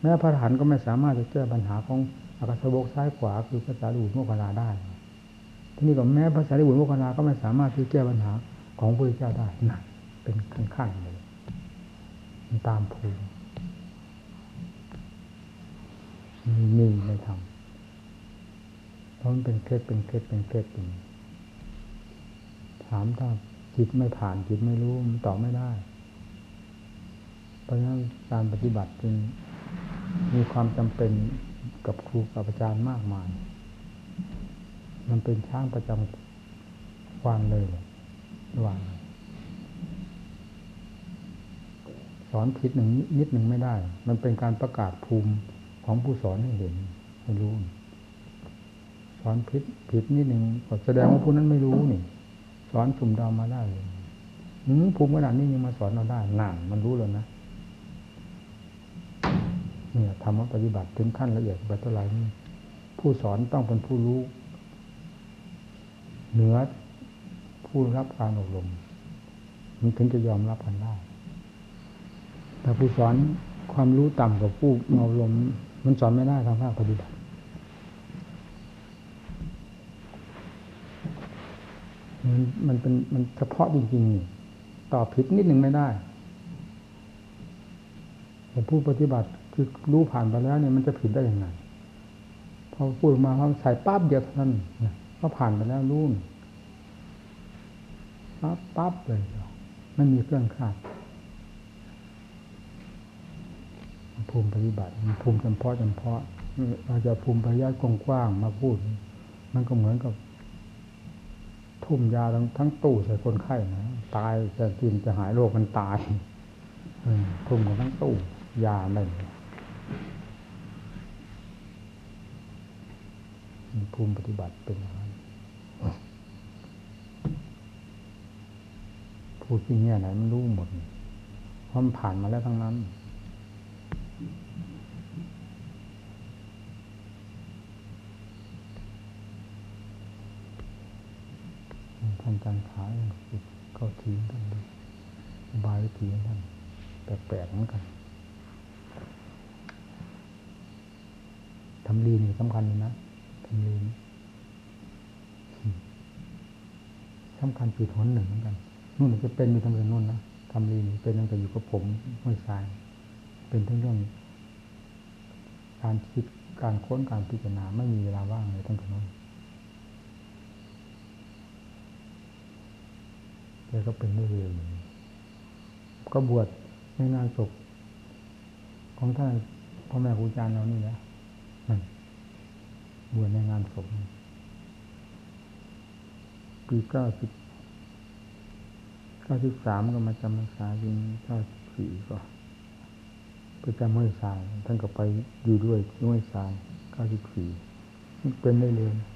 แม้พระอรหันต์ก็ไม่สามารถจะแก้ปัญหาของอากาศบกซ้ายขวาคือภาษาดูดโมกขลาได้ ทีนี้ก็แม้ภาษาดูดโมกขลาก็ไม่สามารถที่แก้ปัญหาของพระเจ้าได้นั่นเป็นขั้นๆเลยตามภูมิ มีในธรรมเพราะมันเป็นเคล็ดเป็นเคล็ดเป็นเคล็ดจริงถามถ้าจิตไม่ผ่านจิตไม่รู้มันตอบไม่ได้ เพราะฉะนั้นการปฏิบัติจึงมีความจำเป็นกับครูกับอาจารย์มากมาย มันเป็นช่างประจำวันเลยวันสอนผิดหนึ่งนิดหนึ่งไม่ได้ มันเป็นการประกาศภูมิ ของผู้สอนให้เห็นให้รู้สอนผิดผิดนิดหนึ่งก็แสดงว่าผู้นั้นไม่รู้นี่ สอนสุ่มดาวมาได้เลยภูมิขนาดนี้ยังมาสอนเราได้นานมันรู้แล้วนะเนี่ยธรรมปฏิบัติถึงขั้นละเอียดไปเท่าไหร่นี่ผู้สอนต้องเป็นผู้รู้ เหนือผู้รับการอบรมมันถึงจะยอมรับกันได้ แต่ผู้สอนความรู้ต่ำกว่าผู้อบรม มันสอนไม่ได้ทางภาคปฏิบัติ มันมันเป็นมันเฉพาะจริงๆตอบผิดนิดหนึ่งไม่ได้ผู้ปฏิบัติคือรู้ผ่านไปแล้วเนี่ยมันจะผิดได้ยังไงพอพูดมาเขาใส่ปั๊บเดียวเท่านั้นก็ผ่านไปแล้วรู้ปั๊บปั๊บเลยไม่มีเครื่องคาด ภูมิปฏิบัติภูมิจำเพาะจำเพาะเราจะภูมิปริยัติกว้างๆมาพูด มันก็เหมือนกับ ทุ่มยาทั้งทั้งตู้ใส่คนไข้นะตายจะกินจะหายโรคมันตายทุ่มกันทั้งตู้ยาไม่ภูมิปฏิบัติเป็นอย่างนั้นพูดที่เงี้ยไหนมันรู้หมดเพราะมันผ่านมาแล้วทั้งนั้น ท่านการขายเข้าทีท่นดูบายวิธีท่านแปลกๆเหมือนกันทำลีนี่สำคัญนะทำลีสำคัญจุดหนหนึ่งเหมือนกัน นู่นจะเป็นอยู่ทำเรื่องนู่นนะทำลีนี่เป็นตั้งแต่อยู่กับผมไม่ทราย เป็นทั้งเรื่อง การคิดการค้นการพิจารณาไม่มีเวลาว่างเลยตั้งแต่นั้น แกก็เป็นได้เร็วก็บวชในงานศพของท่านพ่อแม่ครูอาจารย์เรานี่แหละบวชในงานศพปีเก้าสิบเก้าสิบสามก็มาจำพรรษาจริงเก้าสิบสี่ก็ไปจำห้วยทรายท่านก็ไปอยู่ด้วยห้วยทรายเก้าสิบสี่เป็นได้เลยเร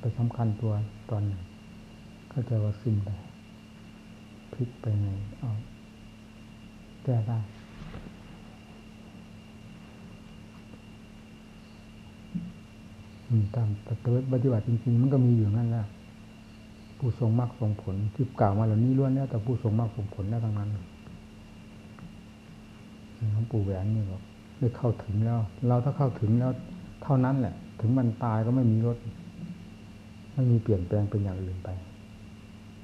ไปสำคัญตัวตอนหนึ่งก็จะว่าสิ้นไปพลิกไปไงเอาแก้ได้ตามปฏิบัติจริง ๆ มันก็มีอยู่นั่นแหละผู้ทรงมรรคทรงผลที่กล่าวมาเหล่านี้ล้วนแล้วแต่ผู้ทรงมรรคทรงผลแล้วทั้งนั้นหลวงปู่แหวนนี่บอกได้เข้าถึงแล้ว เราถ้าเข้าถึงแล้ว เท่านั้นแหละ ถึงมันตายก็ไม่มีรถ ไม่มีเปลี่ยนแปลงเป็นอย่างอื่นไป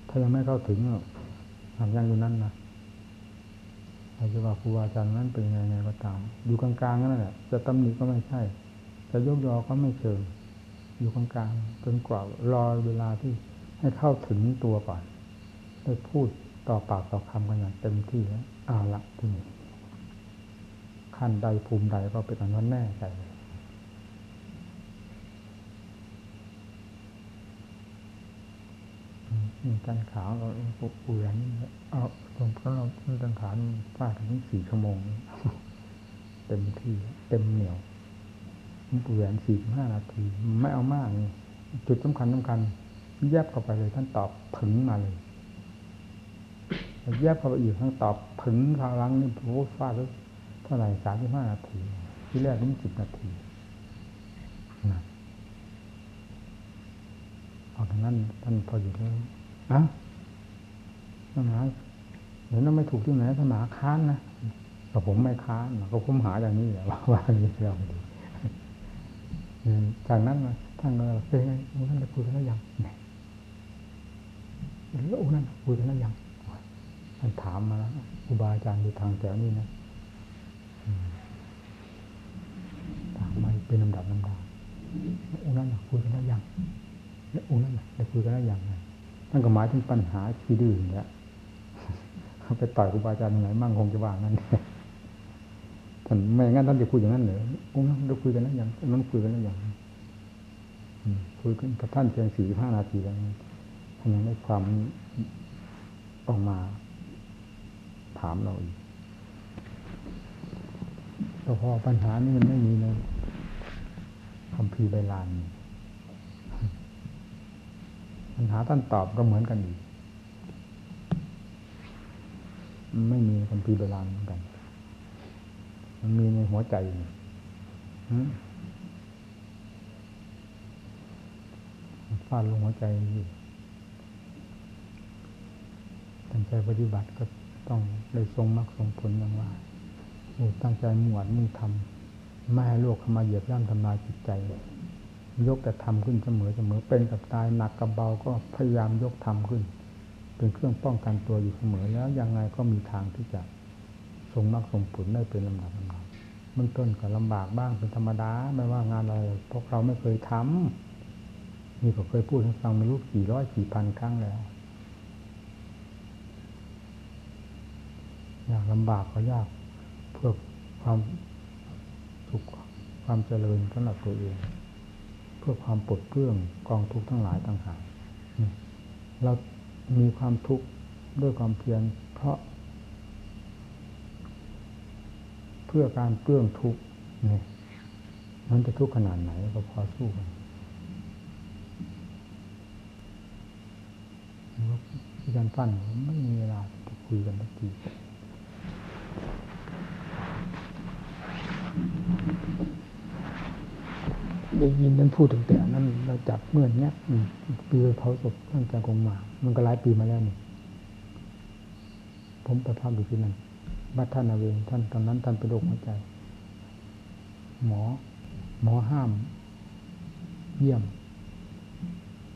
ถ้ายังไม่เข้าถึงทำยังอยู่นั่นนะอาจจะว่าครูอาจารย์นั้นเป็นยังไงก็ตาม อยู่กลางๆนั่นแหละ จะตำหนิก็ไม่ใช่ จะยกยอก็ไม่เชิง อยู่กลางๆจนกว่ารอเวลาที่ให้เข้าถึงตัวก่อนได้พูดต่อปากต่อคำกันอย่างเต็มที่แล้วอาละที่นี่ขั้นใดภูมิใดก็เป็นอันนั้นแน่ใจ มีการขาวเราปกปูอย่นี้เอาตรงเราเราตั้งขานฟาดถึงสี่ชั่วโมง เต็มที่เต็มเหนียวปูแหวนสี่ห้านาทีไม่เอามากนี่จุดสำคัญสำคัญแยบเข้าไปเลย ท่านตอบผึ่งมาเลยแยบเข้าไปอีกท่านตอบผึ่งทางหลังนี่โอ้ฟาดแล้วเท่าไหร่สามสิบห้านาที ที่แรกนี่สิบนาทีนะเอาทางนั้นท่านพออยู่แล้ว อะท่าหาเดี๋ยวนั้นไม่ถูกที่ไหนท่านาค้านนะแต่ผมไม่ค้านก็ผมหาอย่างนี้แหละว่าว่าอย่างนี้เราดีจากนั้นท่านก็เป็นไงท่านจะคุยกันแล้วยังเนี่ยแล้วนั่นคุยกันแล้วยังท่านถามมาแล้วครูบาอาจารย์อยู่ทางแถวนี้นะถามมาเป็นลำดับลำดับองค์นั้นคุยกันแล้วยังแล้วองค์นั้นได้คุยกันแล้วยังท่า นั่นก็หมายถึงปัญหาที่ดื้อเนี่ยไปต่อยครูบาอาจารย์ไหนมั่งคงจะว่างั้นท่านไม่งั้นท่านจะคุยอย่างนั้นเหรอองค์นั้นได้คุยกันแล้วยังนั้นคุยกันแล้วยังคุยกันกับท่านเพียงสี่ห้านาทีแล้วท่านยังได้ความออกมา ถามเราอีกแต่พอปัญหานี้มันไม่มีเลยคำพีใบลาน ปัญหาท่านตอบก็เหมือนกันอีกไม่มีคำพีใบลานเหมือนกัน มันมีในหัวใจฟาดลงหัวใจอยู่ตั้งใจปฏิบัติก็ต้องได้ทรงมรรคทรงผลอย่างว่าตั้งใจหมวดมุ่งทำไม่ให้โลกเข้ามาเหยียบย่ำทำลายจิตใจ ยกแต่ทำขึ้นเสมอเสมอเป็นกับตายหนักกับเบาก็พยายามยกทำขึ้น เป็นเครื่องป้องกันตัวอยู่เสมอแล้วยังไงก็มีทางที่จะทรงมรรคทรงผลได้เป็นลำดับลำดับเบื้องต้นก็ลำบากบ้างเป็นธรรมดาไม่ว่างานอะไรเพราะเราไม่เคยทำนี่ก็เคยพูดให้ฟังไม่รู้กี่ร้อยกี่พันครั้งแล้วอยากลำบากก็ยากเพื่อความสุขความเจริญสำหรับตัวเอง พื่อความปลดเปลื้องกองทุกข์ทั้งหลายต่างหากเรามีความทุกข์ด้วยความเพียรเพราะ เพื่อการเปลื้องทุกข์เนี่ยมันจะทุกข์ขนาดไหนก็พอสู้กันที่การฟันไม่มีเวลาจะคุยกันทักที ได้ยินนั้นพูดถึงแต่นั้นเราจับเมื่อนี้ปีเผาศพท่านอาจารย์คงมา มันก็หลายปีมาแล้วนี่ ผมไปพักอยู่ที่นั่นบัดท่านอาเวงท่านตอนนั้นท่านเป็นโรคหัวใจ หมอ หมอห้าม เยี่ยม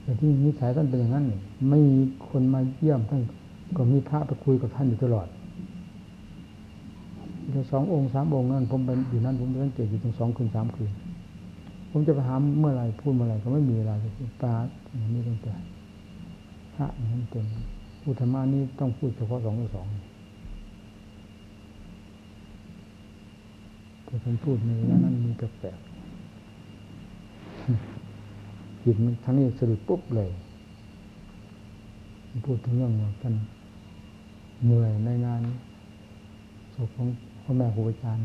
แต่ที่นิสัยท่านเป็นอย่างนั้นไม่มีคนมาเยี่ยมท่านก็มีพระไปคุยกับท่านอยู่ตลอดสององค์สามองค์นั้นผมไปอยู่นั่นผมไปสังเกตอยู่ถึงสองคืนสามคืน ผมจะไปหาเมื่อไรพูดเมื่อไรก็ไม่มีเวลาจะพูดปาอย่างนี้ต้องแต่พระอย่างนั้นเต็มพูดธรรมานี่ต้องพูดเฉพาะสองต่อสองแต่ผมพูดในระยะนั้นมีแปลกๆจิตมันทั้งนี้สะดุดปุ๊บเลย พูดถึงเรื่องว่าท่านเหนื่อยในงานศพของพ่อแม่ครูอาจารย์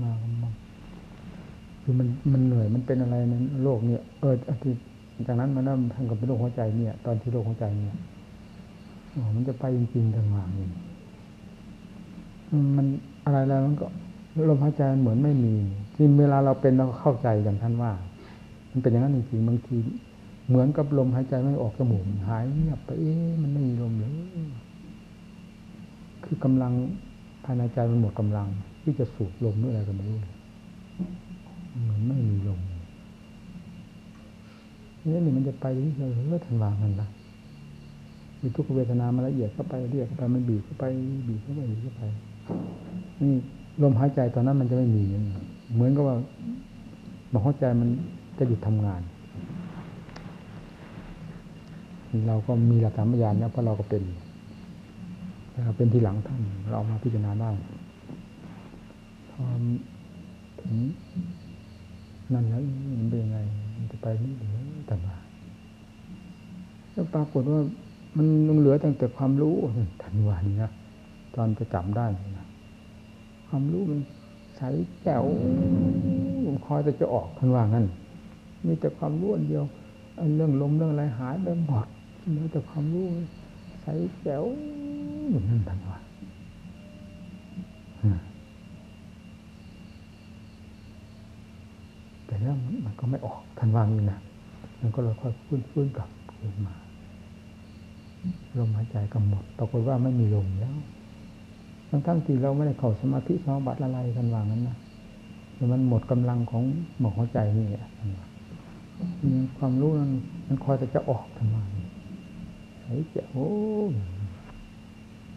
มามา คือมันมันเหนื่อยมันเป็นอะไรในโลกเนี่ยเอออาทิตย์จากนั้นมันนั่นท่านก็เป็นโรคหัวใจเนี่ย ตอนที่โรคหัวใจเนี่ยอ๋อมันจะไปจริงๆทางหลังนี่มันอะไรอะไรมันก็ลมหายใจเหมือนไม่มีที่เวลาเราเป็นเราเข้าใจอย่างท่านว่า มันเป็นอย่างนั้นจริงๆบางทีเหมือนกับลมหายใจไม่ออกจมูกหายเงียบไปเอ๊ะมันไม่มีลมเลยคือกำลังภายในใจมันหมดกำลัง ที่จะสูบลมหรืออะไรก็ไม่รู้เหมือนไม่มีลมนี่นี่มันจะไปที่เราเลือทันวางมันละมีทุกเวทนามาละเอียดเข้าไปเรียกเข้าไปมันบีบเข้าไปบีบเข้าไปบีบเข้าไป นี่ลมหายใจตอนนั้นมันจะไม่มีเหมือนกับว่าลมหายใจมันจะหยุดทำงาน เราก็มีหลักฐานพยานแล้วเพราะเราก็เป็นเราเป็นที่หลังท่านเรามาพิจารณาได้พอถึง นั่นแล้วมันเป็นยังไง มันจะไปนี่หรือแต่ว่าแล้วปรากฏว่ามันเหลือตั้งแต่ความรู้ทันวันนะตอนจะจำได้นะความรู้มันใสแจ๋วคอยแต่จะออกทันว่างั้นมีแต่ความรู้อันเดียวเรื่องลมเรื่องอะไรหายไปหมดเหลือแต่ความรู้ใสแจ๋วอย่างนั้นทันว่า แล้วมันก็ไม่ออกทันวางนี่นะมันก็เลยค่อยฟื้นกลับขึ้นมาลมหายใจก็หมดปรากฏว่าไม่มีลมแล้ว ทั้งทั้งที่เราไม่ได้เข้าสมาธิสมาบัติอะไรกันวางนั้นนะแต่มันหมดกำลังของหมอกหัวใจนี่แหละความรู้นั้นมันคอยแต่จะออกทันวางหายใจโอ้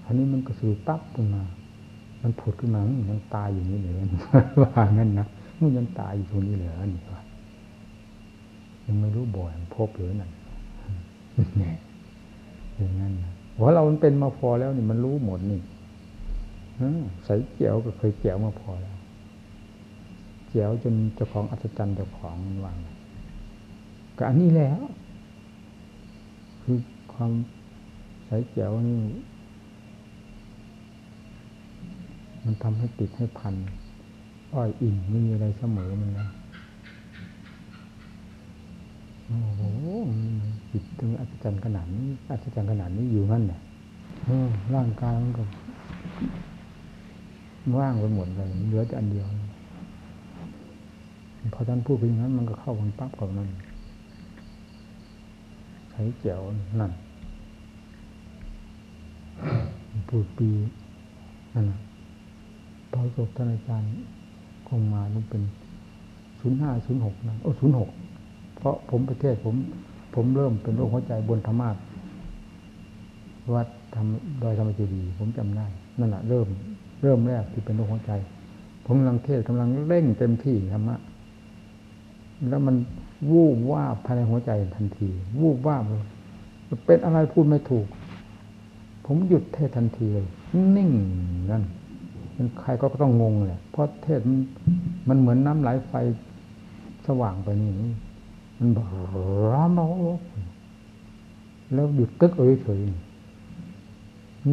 อันนี้มันก็สืบปั๊บขึ้นมา มันผุดขึ้นมามันตายอยู่นี่เลยว่างั้นนะ มันยังตายอยู่ตรงนี้เหลือนี่ว่ายังไม่รู้บ่อยพบหรือนั่นเนี่ยอย่างนั้นนะว่าเรามันเป็นมาพอแล้วนี่มันรู้หมดนี่ใส่เกี่ยวก็เคยเกี่ยวมาพอแล้วเกี่ยวจนเจ้าของอัศจรรย์เจ้าของมันวางก็อันนี้แล้ว คือความใส่เกี่ยวนี่มันทำให้ติดให้พัน อ้อยอิ่มไม่มีอะไรเสมอมันแล้วโอ้โหจิตถึงอัศจรรย์ขนาดนี้อัศจรรย์ขนาดนี้อยู่นั่นแหละร่างกายมันก็ว่างไปหมดเลยเหลือแต่อันเดียวพอท่านพูดไปอย่างนั้น มันก็เข้ากันปั๊บกับมันใช้แจ๋วนั่นพูดปีนั่นพอจบท่านอาจารย์ คงมาต้องเป็นศูนย์ห้าศูนย์หกนะโอ้ศูนย์หกเพราะผมประเทศผม ผมเริ่มเป็นโรคหัวใจบนธรรมาวัดทำดอยธรรมเจดีผมจำได้นั่นแหละเริ่มเริ่มแรกที่เป็นโรคหัวใจ ผมกำลังเทศกำลังเร่งเต็มที่ธรรมะแล้วมันวูบว่าภายในหัวใจทันที วูบว่าเลยเป็นอะไรพูดไม่ถูก ผมหยุดเทศทันทีเลยนิ่งนั่น ใครก็ต้องงงเลยเพราะเทศมันเหมือนน้ำไหลไฟสว่างไปนี่มันบร้อนแล้วหยุดตึกเอยเฉย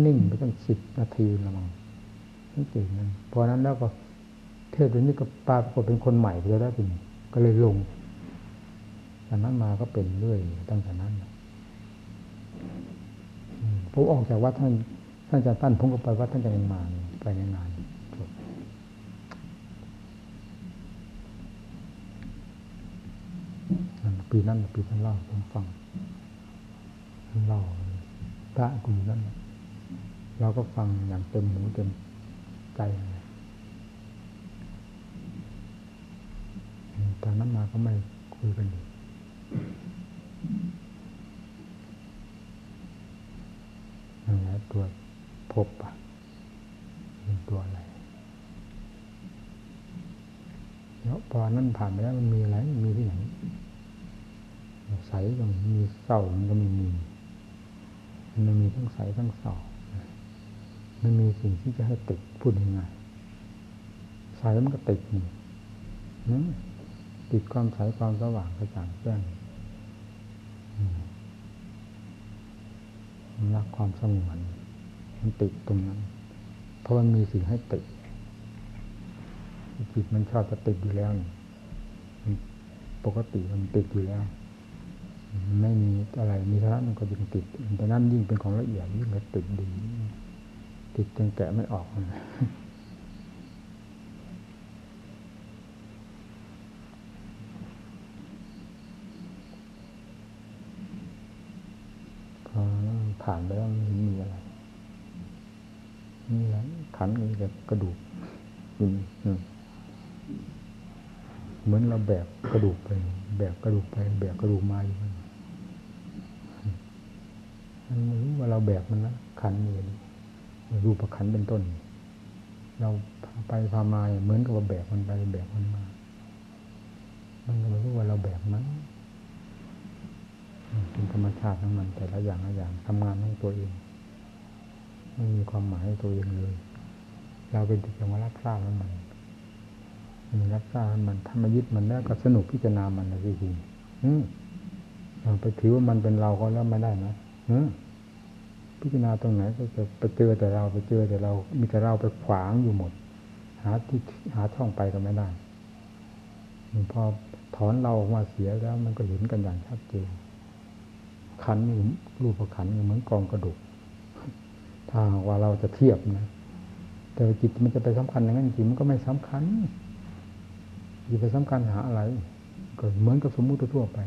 นิ่งไปตั้งสิบนาทีละมั้งนี่จริงนั่นพอนั้นแล้วก็เทศตัวนี้ก็ปรากฏเป็นคนใหม่ไปแล้วเป็นก็เลยลงจากนั้นมาก็เป็นเรื่อยตั้งแต่นั้นผมออกจากวัดท่านท่านจะตั้นผมก็ไปวัดท่านจะยังมาไปในงาน ปีนั้นปีท่านเล่าผมฟังท่านเล่าพระกูนั่นเราก็ฟังอย่างเต็มหูเต็มใจตอนนั้นมาก็ไม่คุยกันอีกนั่นแหละตัวพบอะเป็นตัวอะไรแล้วพอนั้นผ่านไปแล้วมันมีอะไร มีที่ไหน ใสก็มีเศร้ามันก็ไม่มี มันมีทั้งใสทั้งเศร้ามันมีสิ่งที่จะให้ติดพูดยังไงใสมันก็ติดนี่ติดความใสความสว่างกระจ่างแจ้งรักความสงวนมันติดตรงนั้น เพราะมันมีสิ่งให้ติดจิตมันชอบจะติดอยู่แล้ว ปกติมันติดอยู่แล้ว ไม่มีอะไรมีเท่านั้นมันก็ยิ่งติดแต่นั้นยิ่งเป็นของละเอียดยิ่งก็ติดดี ติดจนแกะไม่ออกพอผ่านไปแล้วมันมีอะไรนี่แหละขันนี่แบบกระดูกเหมือนเราแบกกระดูกไป แบกกระดูกไป แบกกระดูกมาอยู่ มันรู้ว่าเราแบกมันนะขันนี่รูปขันเป็นต้น เราพาไปพามาเหมือนกับว่าแบกมันไปแบกมันมา มันก็ไม่รู้ว่าเราแบกมันเป็นธรรมชาติของมัน แต่ละอย่างละอย่างทำงานของตัวเองไม่มีความหมายตัวเองเลย เราเป็นแต่เพียงว่ารับทราบมันมันรับทราบมันถ้ามายึดมันแล้วก็สนุกพิจารณามันนะพี่คุณไปถือว่ามันเป็นเราก็แล้วไม่ได้นะ พิจารณาตรงไหนก็จะไปเจอแต่เราไปเจอแต่เรา มีแต่เราไปขวางอยู่หมด หาที่หาช่องไปก็ไม่ได้พอถอนเราออกมาเสียแล้ว มันก็เห็นกันอย่างชัดเจนขันนี่รูปขันเหมือนกองกระดูกถ้าว่าเราจะเทียบนะแต่จิตมันจะไปสำคัญอย่างนั้นจริงมันก็ไม่สำคัญอย่าไปสำคัญหาอะไรก็เหมือนกับสมมุติทั่วไป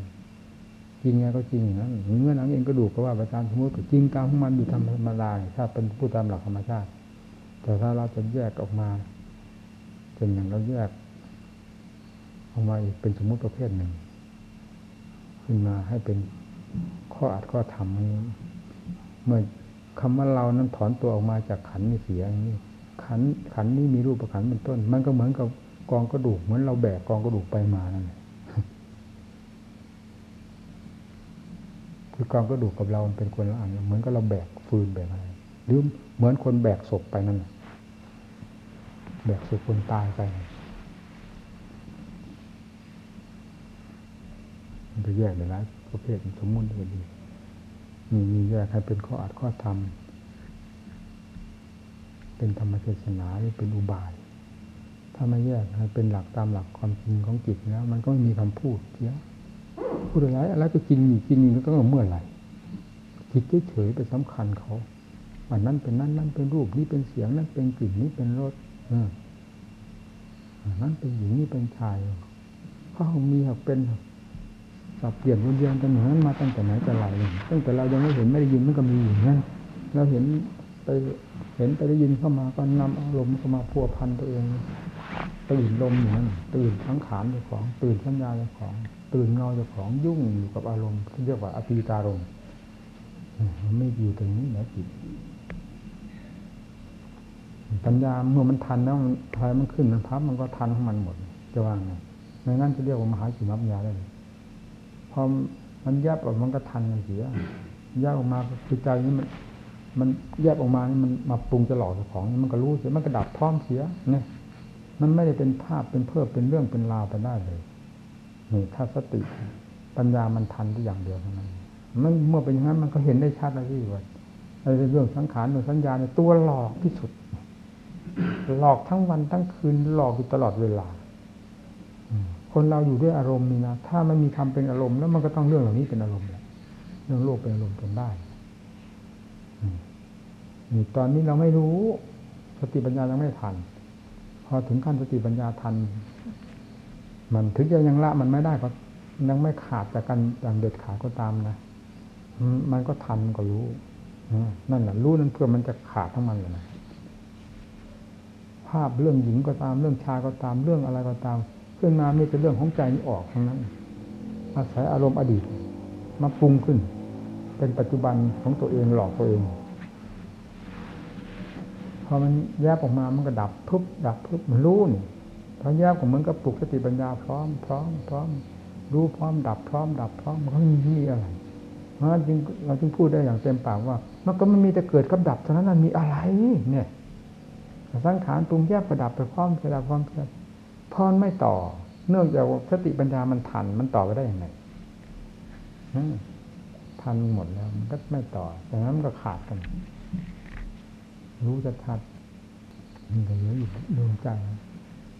จริงไงก็จริงอย่างนั้นเงื่อหนังเองก็ดูก็ว่าไปตามสมมติก็จริงตามของมันอยู่ธรรมดาถ้าเป็นผู้ตามหลักธรรมชาติ แต่ถ้าเราจะแยกออกมาเป็นอย่างเราแยกออกมาอีกเป็นสมมติประเภทหนึ่ง ขึ้นมาให้เป็นข้ออัดข้อทำมันเมื่อคำว่าเรานั้นถอนตัวออกมาจากขันนี่เสียอย่างนี้ขันขันนี้มีรูปประขันเป็นต้น มันก็เหมือนกับกองกระดูกเหมือนเราแบกกองกระดูกไปมานั่นแหละ คือกองกระดูกกับเราเป็นคนละอันเหมือนกับเราแบกฟืนแบกอะไรหรือเหมือนคนแบกศพไปนั่นแบกศพคนตายไปมันจะแยกเลยนะประเภทสมมุติก็ดีมีมีแยกให้เป็นข้ออัดข้อธรรม เป็นธรรมเทศนาหรือเป็นอุบาย ถ้าไม่แยกให้เป็นหลักตามหลักความจริงของจิตแล้ว มันก็ไม่มีคำพูดเยอะ พูดอะไรอะไรก็จริงอยู่จริงอยู่ก็เมื่อไหร่จิตเฉยๆไปสำคัญเขาวันนั้นเป็นนั้นนั่นเป็นรูปนี้เป็นเสียงนั้นเป็นกลิ่นนี้เป็นรสอนั้นเป็นหญิงนี่เป็นชายเขามีหักเป็นสับเปลี่ยนวนเวียนกันอย่างนั้นมาตั้งแต่ไหนแต่ไรตั้งแต่เรายังไม่เห็นไม่ได้ยินมันก็มีอยู่นั่นเราเห็นไปเห็นไปได้ยินเข้ามาก็นำอารมณ์เข้ามาพัวพันตัวเองตื่นลมอยู่นั่นตื่นทั้งขานเจ้าของ ตื่นสัญญาเจ้าของ ตื่นเงาเจ้าของยุ่งอยู่กับอารมณ์ที่เรียกว่าอภิตารมณ์มันไม่อยู่ตรงนี้นะจิตปัญญาเมื่อมันทันแล้วพายมันขึ้นมันพับมันก็ทันของมันหมด จะว่างไงไม่งั้นจะเรียกว่ามหาจิมัปัญาได้เลยพอมันแยบออกมันก็ทันกันเสียแยบออกมาคือใจนี้มัน มันแยบออกมานี่มันมาปรุงจะหลอกเจ้าของมันก็รู้เสียมันก็ดับพร้อมเสียเนี่ย มันไม่ได้เป็นภาพเป็นเพิ่มเป็นเรื่องเป็นราวไปได้เลย นี่ถ้าสติปัญญามันทันที่อย่างเดียวเท่านั้นมันเมื่อเป็นอย่างนั้นมันก็เห็นได้ชัดเลยที่ว่าในเรื่องสังขารเรื่องสัญญาเนี่ยตัวหลอกที่สุด หลอกทั้งวันทั้งคืนหลอกอยู่ตลอดเวลาคนเราอยู่ด้วยอารมณ์นี่นะถ้าไม่มีคำเป็นอารมณ์แล้วมันก็ต้องเรื่องเหล่านี้เป็นอารมณ์แหละเรื่องโลกเป็นอารมณ์จนได้นี่ตอนนี้เราไม่รู้ สติปัญญายังไม่ทัน พอถึงขั้นสติปัญญาทัน มันถึงจะยังละมันไม่ได้ก็ยังไม่ขาดจากกันอย่างเด็ดขาดก็ตามนะมันก็ทันก็รู้นั่นแหละรู้นั่นเพื่อมันจะขาดทั้งมันเลยนะภาพเรื่องหญิงก็ตามเรื่องชายก็ตามเรื่องอะไรก็ตามขึ้นมามีแต่เรื่องของใจนี้ออกทั้งนั้น อาศัยอารมณ์อดีตมาปรุงขึ้น เป็นปัจจุบันของตัวเองหลอกตัวเองพอมันแยบออกมามันก็ดับทุบดับทุบมันรู้นี่ พอแยบของมันก็ปลุกสติปัญญาพร้อมพร้อมพร้อมรู้พร้อมดับพร้อมดับพร้อมมันก็ไม่มีอะไรเพราะจึงเราจึงพูดได้อย่างเต็มปากว่า มันก็ไม่มีแต่เกิดกับดับเท่านั้นมันมีอะไรเนี่ยสังขารปรุงแยบประดับไปพร้อมประดับพร้อมกันพรไม่ต่อ เนื่องจากสติปัญญามันทันมันต่อไปได้อย่างไรทันหมดแล้วมันก็ไม่ต่ออย่างนั้นมันก็ขาดกัน รู้จะทัดมันก็เหลืออยู่ดวงใจ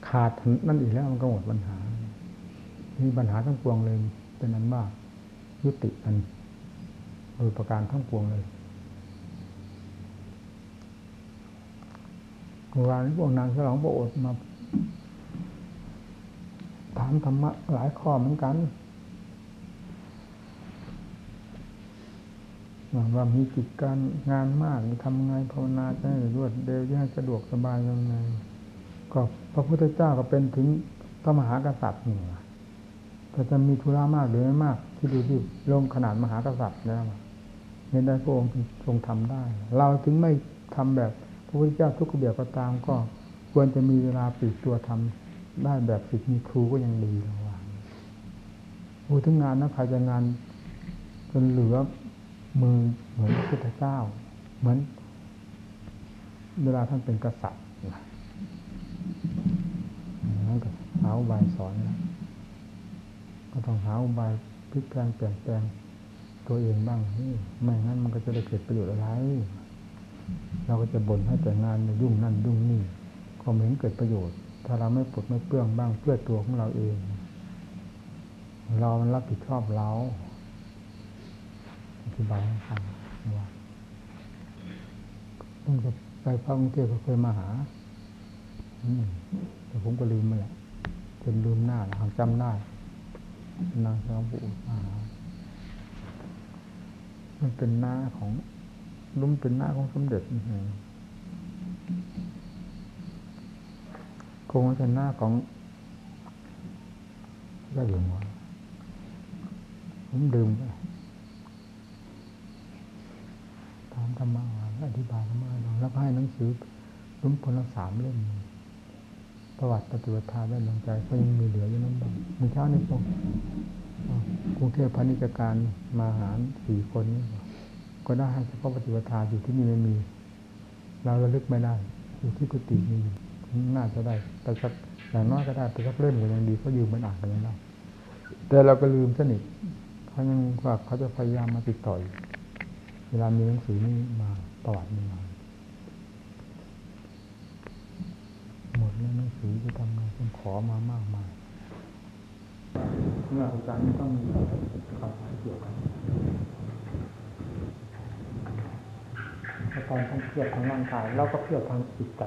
ขาดนั่นอีกแล้วมันก็หมดปัญหา มีปัญหาทั้งปวงเลยเป็นนั้นว่ายุติกันโดยประการทั้งปวงเลยเมื่อวานพวกนางฉลองพระโอษมาถามธรรมะหลายข้อเหมือนกันว่ามีกิจการงานมากทำไงภาวนาจะให้รวดเร็วให้สะดวกสบายยังไงก็ ระพุทธเจ้าก็เป็นถึงพระมหากษัตริย์นี่แต่จะมีธุระมากหรือไม่มาก ที่ดูที่ลงขนาดมหากษัตริย์แล้วเห็นได้พระองค์ทรงทำได้ เราถึงไม่ทำแบบพระพุทธเจ้าทุกข์เบียก็ตามก็ควรจะมีเวลาปิดตัวทำได้แบบสิทธิ์มีครูก็ยังดีระว่าพูดถึงงานนะใครจะงานจนเหลือมือเหมือนพระพุทธเจ้า เหมือน เวลาท่านเป็นกษัตริย์ นั่นก็หาอุบายสอนนะก็ต้องหาอุบายพลิกแปลงเปลี่ยนแปลงตัวเองบ้างนี่ไม่งั้นมันก็จะได้เกิดประโยชน์อะไร เราก็จะบ่นให้แต่งานยุ่งนั่นยุ่งนี่ก็ไม่เห็นเกิดประโยชน์ ถ้าเราไม่ปลดไม่เปลื้องบ้างเพื่อตัวของเราเอง เรามันรับผิดชอบเราอธิบายให้ฟังว่าต้องไปพระกรุงเทพเคยมาหา แต่ผมก็ลืมมาแหละจนลืมหน้าหางจำได้นางสาวบุมามันเป็นหน้าของลุ้มเป็นหน้าของสมเด็จคงเป็นหน้าของได้หลวงวะผมดื่มไปถามธรรมะอธิบายธรรมะแล้วก็ให้หนังสือลุ้มพลสามเล่ม ประวัติปฏิวัติได้ลงใจก็ยังมีเหลืออยู่นั้นบ้างมีเช้าในพงกรุงเทพพาณิชยการมาหารสี่คนนี้ก็ได้เฉพาะปฏิวัติธรรมอยู่ที่นี่ไม่มี เราระลึกไม่ได้อยู่ที่กุฏิมีน่าจะได้แต่สักอย่างน้อยก็ได้แต่สักเล่มก็ยังดีเขายืมมันอ่านกันได้แต่เราก็ลืมสนิทเขายังว่าเขาจะพยายามมาติดต่อเวลามีหนังสือนี้มาประวัตินี้มา หมดแล้วหนังสือจะทำไงต้องขอมามากมายเมื่ออาจารย์ต้องมีข่าวสารเกี่ยวกันตอนทั้งเครียดทางร่างกายเราก็เครียดทางจิตใจ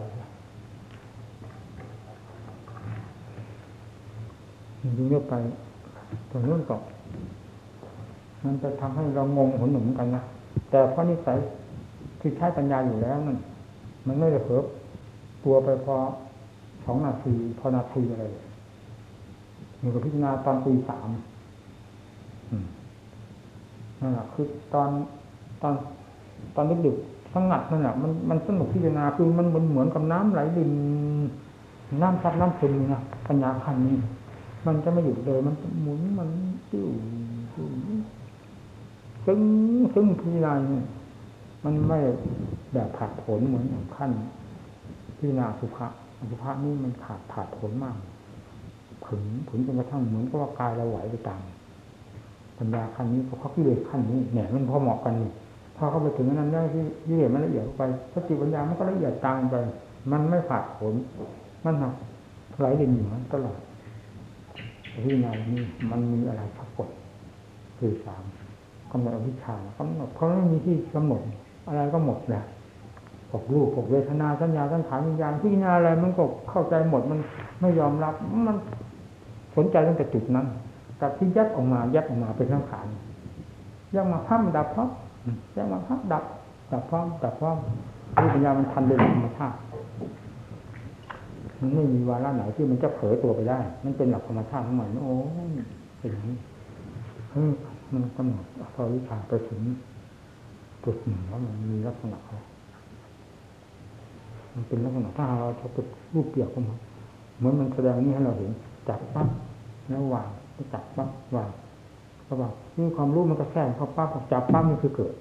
ยิ่งเลือกไปตรงนู้นก็มันจะทำให้เรางงหนหนุ่มกันนะแต่เพราะนิสัยที่ใช้ปัญญาอยู่แล้วนั่นมันไม่ได้เพิ่มตัวไปพอ สองนาทีพอนาทีอะไรมันก็พิจารณาตอนตีสามนั่นแหละคือตอนตอนตอนดึกๆสงัดนั่นแหละมันมันสนุกพิจารณาคือมันมันเหมือนกับน้ำไหลดินน้ำซับน้ำซึมนะปัญญาคันนี้ มันจะไม่หยุดเลย มันหมุนมันติ้วซึ่งซึ่งพิจารณาเนี่ยมันไม่แบบขาดผลเหมือนขั้นพิจารณาสุภาษ สุภาษนี่มันขาดขาดผลมากผึงผึงจนกระทั่งเหมือนกับว่ากายเราไหวไปตามปัญญาขั้นนี้เพราะกิเลสขั้นนี้เนี่ยมันพอเหมาะกันนี่พอเข้าไปถึงนั้นได้ที่กิเลสมันละเอียดไปสติปัญญามันก็ละเอียดตามไป มันไม่ขาดผล มันหนักไหลเรียนอยู่นั้นตลอดที่งานนี้มันมีอะไรปรากฏคือสามกำหนดอวิชชากำหนดเพราะไม่มีที่กำหนดอะไรก็หมดแหละ พวกรูปพวกเวทนาสัญญาสังขารวิญญาณพิจารณาอะไรมันก็เข้าใจหมดมันไม่ยอมรับ มันสนใจตั้งแต่จุดนั้นแต่ที่ยัดออกมายัดออกมาเป็นสังขารยังมาพับดับพับยังมาพับดับดับพร้อมดับพร้อมรูปปัญญามันทันโดยธรรมชาติมันไม่มีวาระไหนที่มันจะเผยตัวไปได้ มันเป็นหลักธรรมชาติของหมันโอ้เป็นอย่างนี้เฮ้ยมันกำหนดพอวิชาไปถึงจุดหนึ่งแล้วมันมีลักษณะเขา มันเป็นลักษณะถ้าเราจะเป็นรูปเปียกของมันเหมือนมันแสดงนี้ให้เราเห็นจับปั๊บแล้ววางจับปั๊บวางก็บอกนี่ความรู้มันก็แทรกเข้าปั๊บจับปั๊บนี่คือเกิด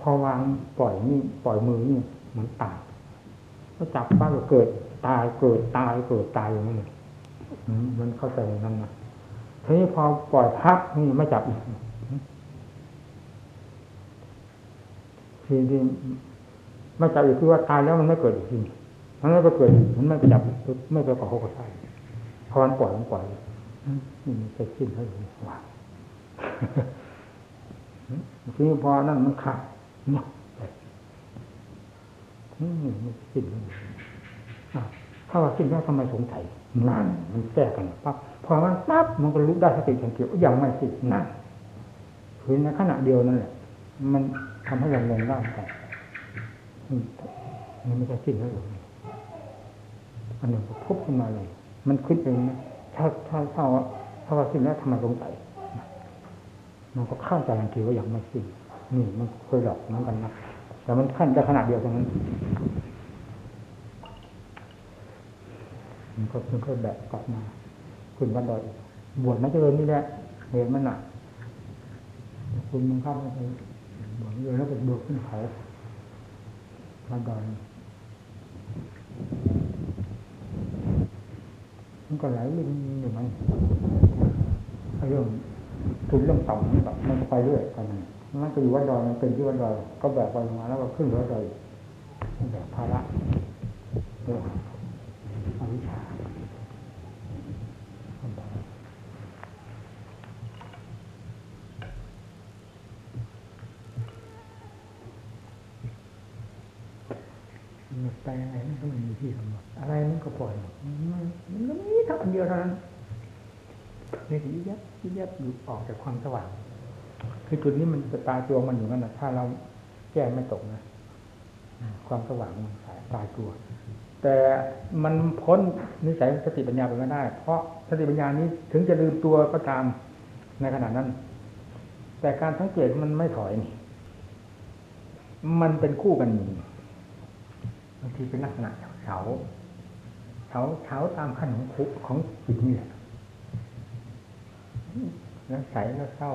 พอวางปล่อยนี่ปล่อยมือนี่มือนตายก็จับปั๊บก็เกิด ตายเกิดตายเกิดตายอย่างนี้มันเข้าใจนั้นนะทีนี้พอปล่อยพักนี่ไม่จับอีกทีนี้ ไม่จับอีกคือว่าตายแล้วมันไม่เกิดอีกทีมันไม่ไปเกิดอีกมันไม่ไปจับไม่ไปก่อโกใส่พอมันปล่อยมันปล่อยนี่มันจะสิ้นให้ว่าทีนี้พอนั่นมันขาดเนาะมันสิ้นถ้าว่าสิ้นแล้วทำไมสงสัยนั่นมันแทรกกันปั๊บพอมันปั๊บมันก็รู้ได้สติทันทียังไม่สิ้นนั่นคือในขณะเดียวนั่นแหละมันทำให้เราลงได้กัน มันไม่ใช่สิ้นแล้วหรอกอันหนึ่งก็พบขึ้นมาเลย มันขึ้นเองนะถ้าถ้าถ้าว่าถ้าว่าสิ้นแล้วทำไมสงสัยมันก็ข้ามใจทันทีว่ายังไม่สิ้นนี่มันเคยหลอกเหมือนกันนะแต่มันขั้นจะขนาดเดียวตรงนั้นมันก็มันก็แบบกลับมาคุณวันดอยบวชไม่เจริญนี่แหละเหตุมันหนักคุณมันเข้าไปบวชเลยแล้วก็บวชขึ้นเขา วันดอยมันก็ไหลลิงอยู่ไหมเรื่องทุนเรื่องต่ำนี่แบบมันไปเรื่อยกันนั่นก็อยู่วัดดอยมันเป็นที่วัดดอยก็แบบไปมาแล้วก็ขึ้นวัดดอยแบบภาระเรื่องอวิชชา แปลอะไรมันก็ไม่มีที่กำหนดอะไรมันก็ปล่อยมันก็มีทั้งอันเดียวเท่านั้นนี่ยิบยับยิบยับหลุดออกจากความสว่างคือจุดนี้มันจะตายตัวมันอยู่นั่นแหละถ้าเราแก้ไม่ตกนะความสว่างมันสายตายตัว แต่มันพ้นนิสัยสติปัญญาไปไม่ได้ เพราะสติปัญญานี้ถึงจะลืมตัวก็ตามในขณะนั้น แต่การสังเกตมันไม่ถอยนี่มันเป็นคู่กันนี่ บางทีเป็นลักษณะเฉาเฉาเฉาตามขั้นของคุของจิตนี่แหละแล้วใสแล้วเศร้า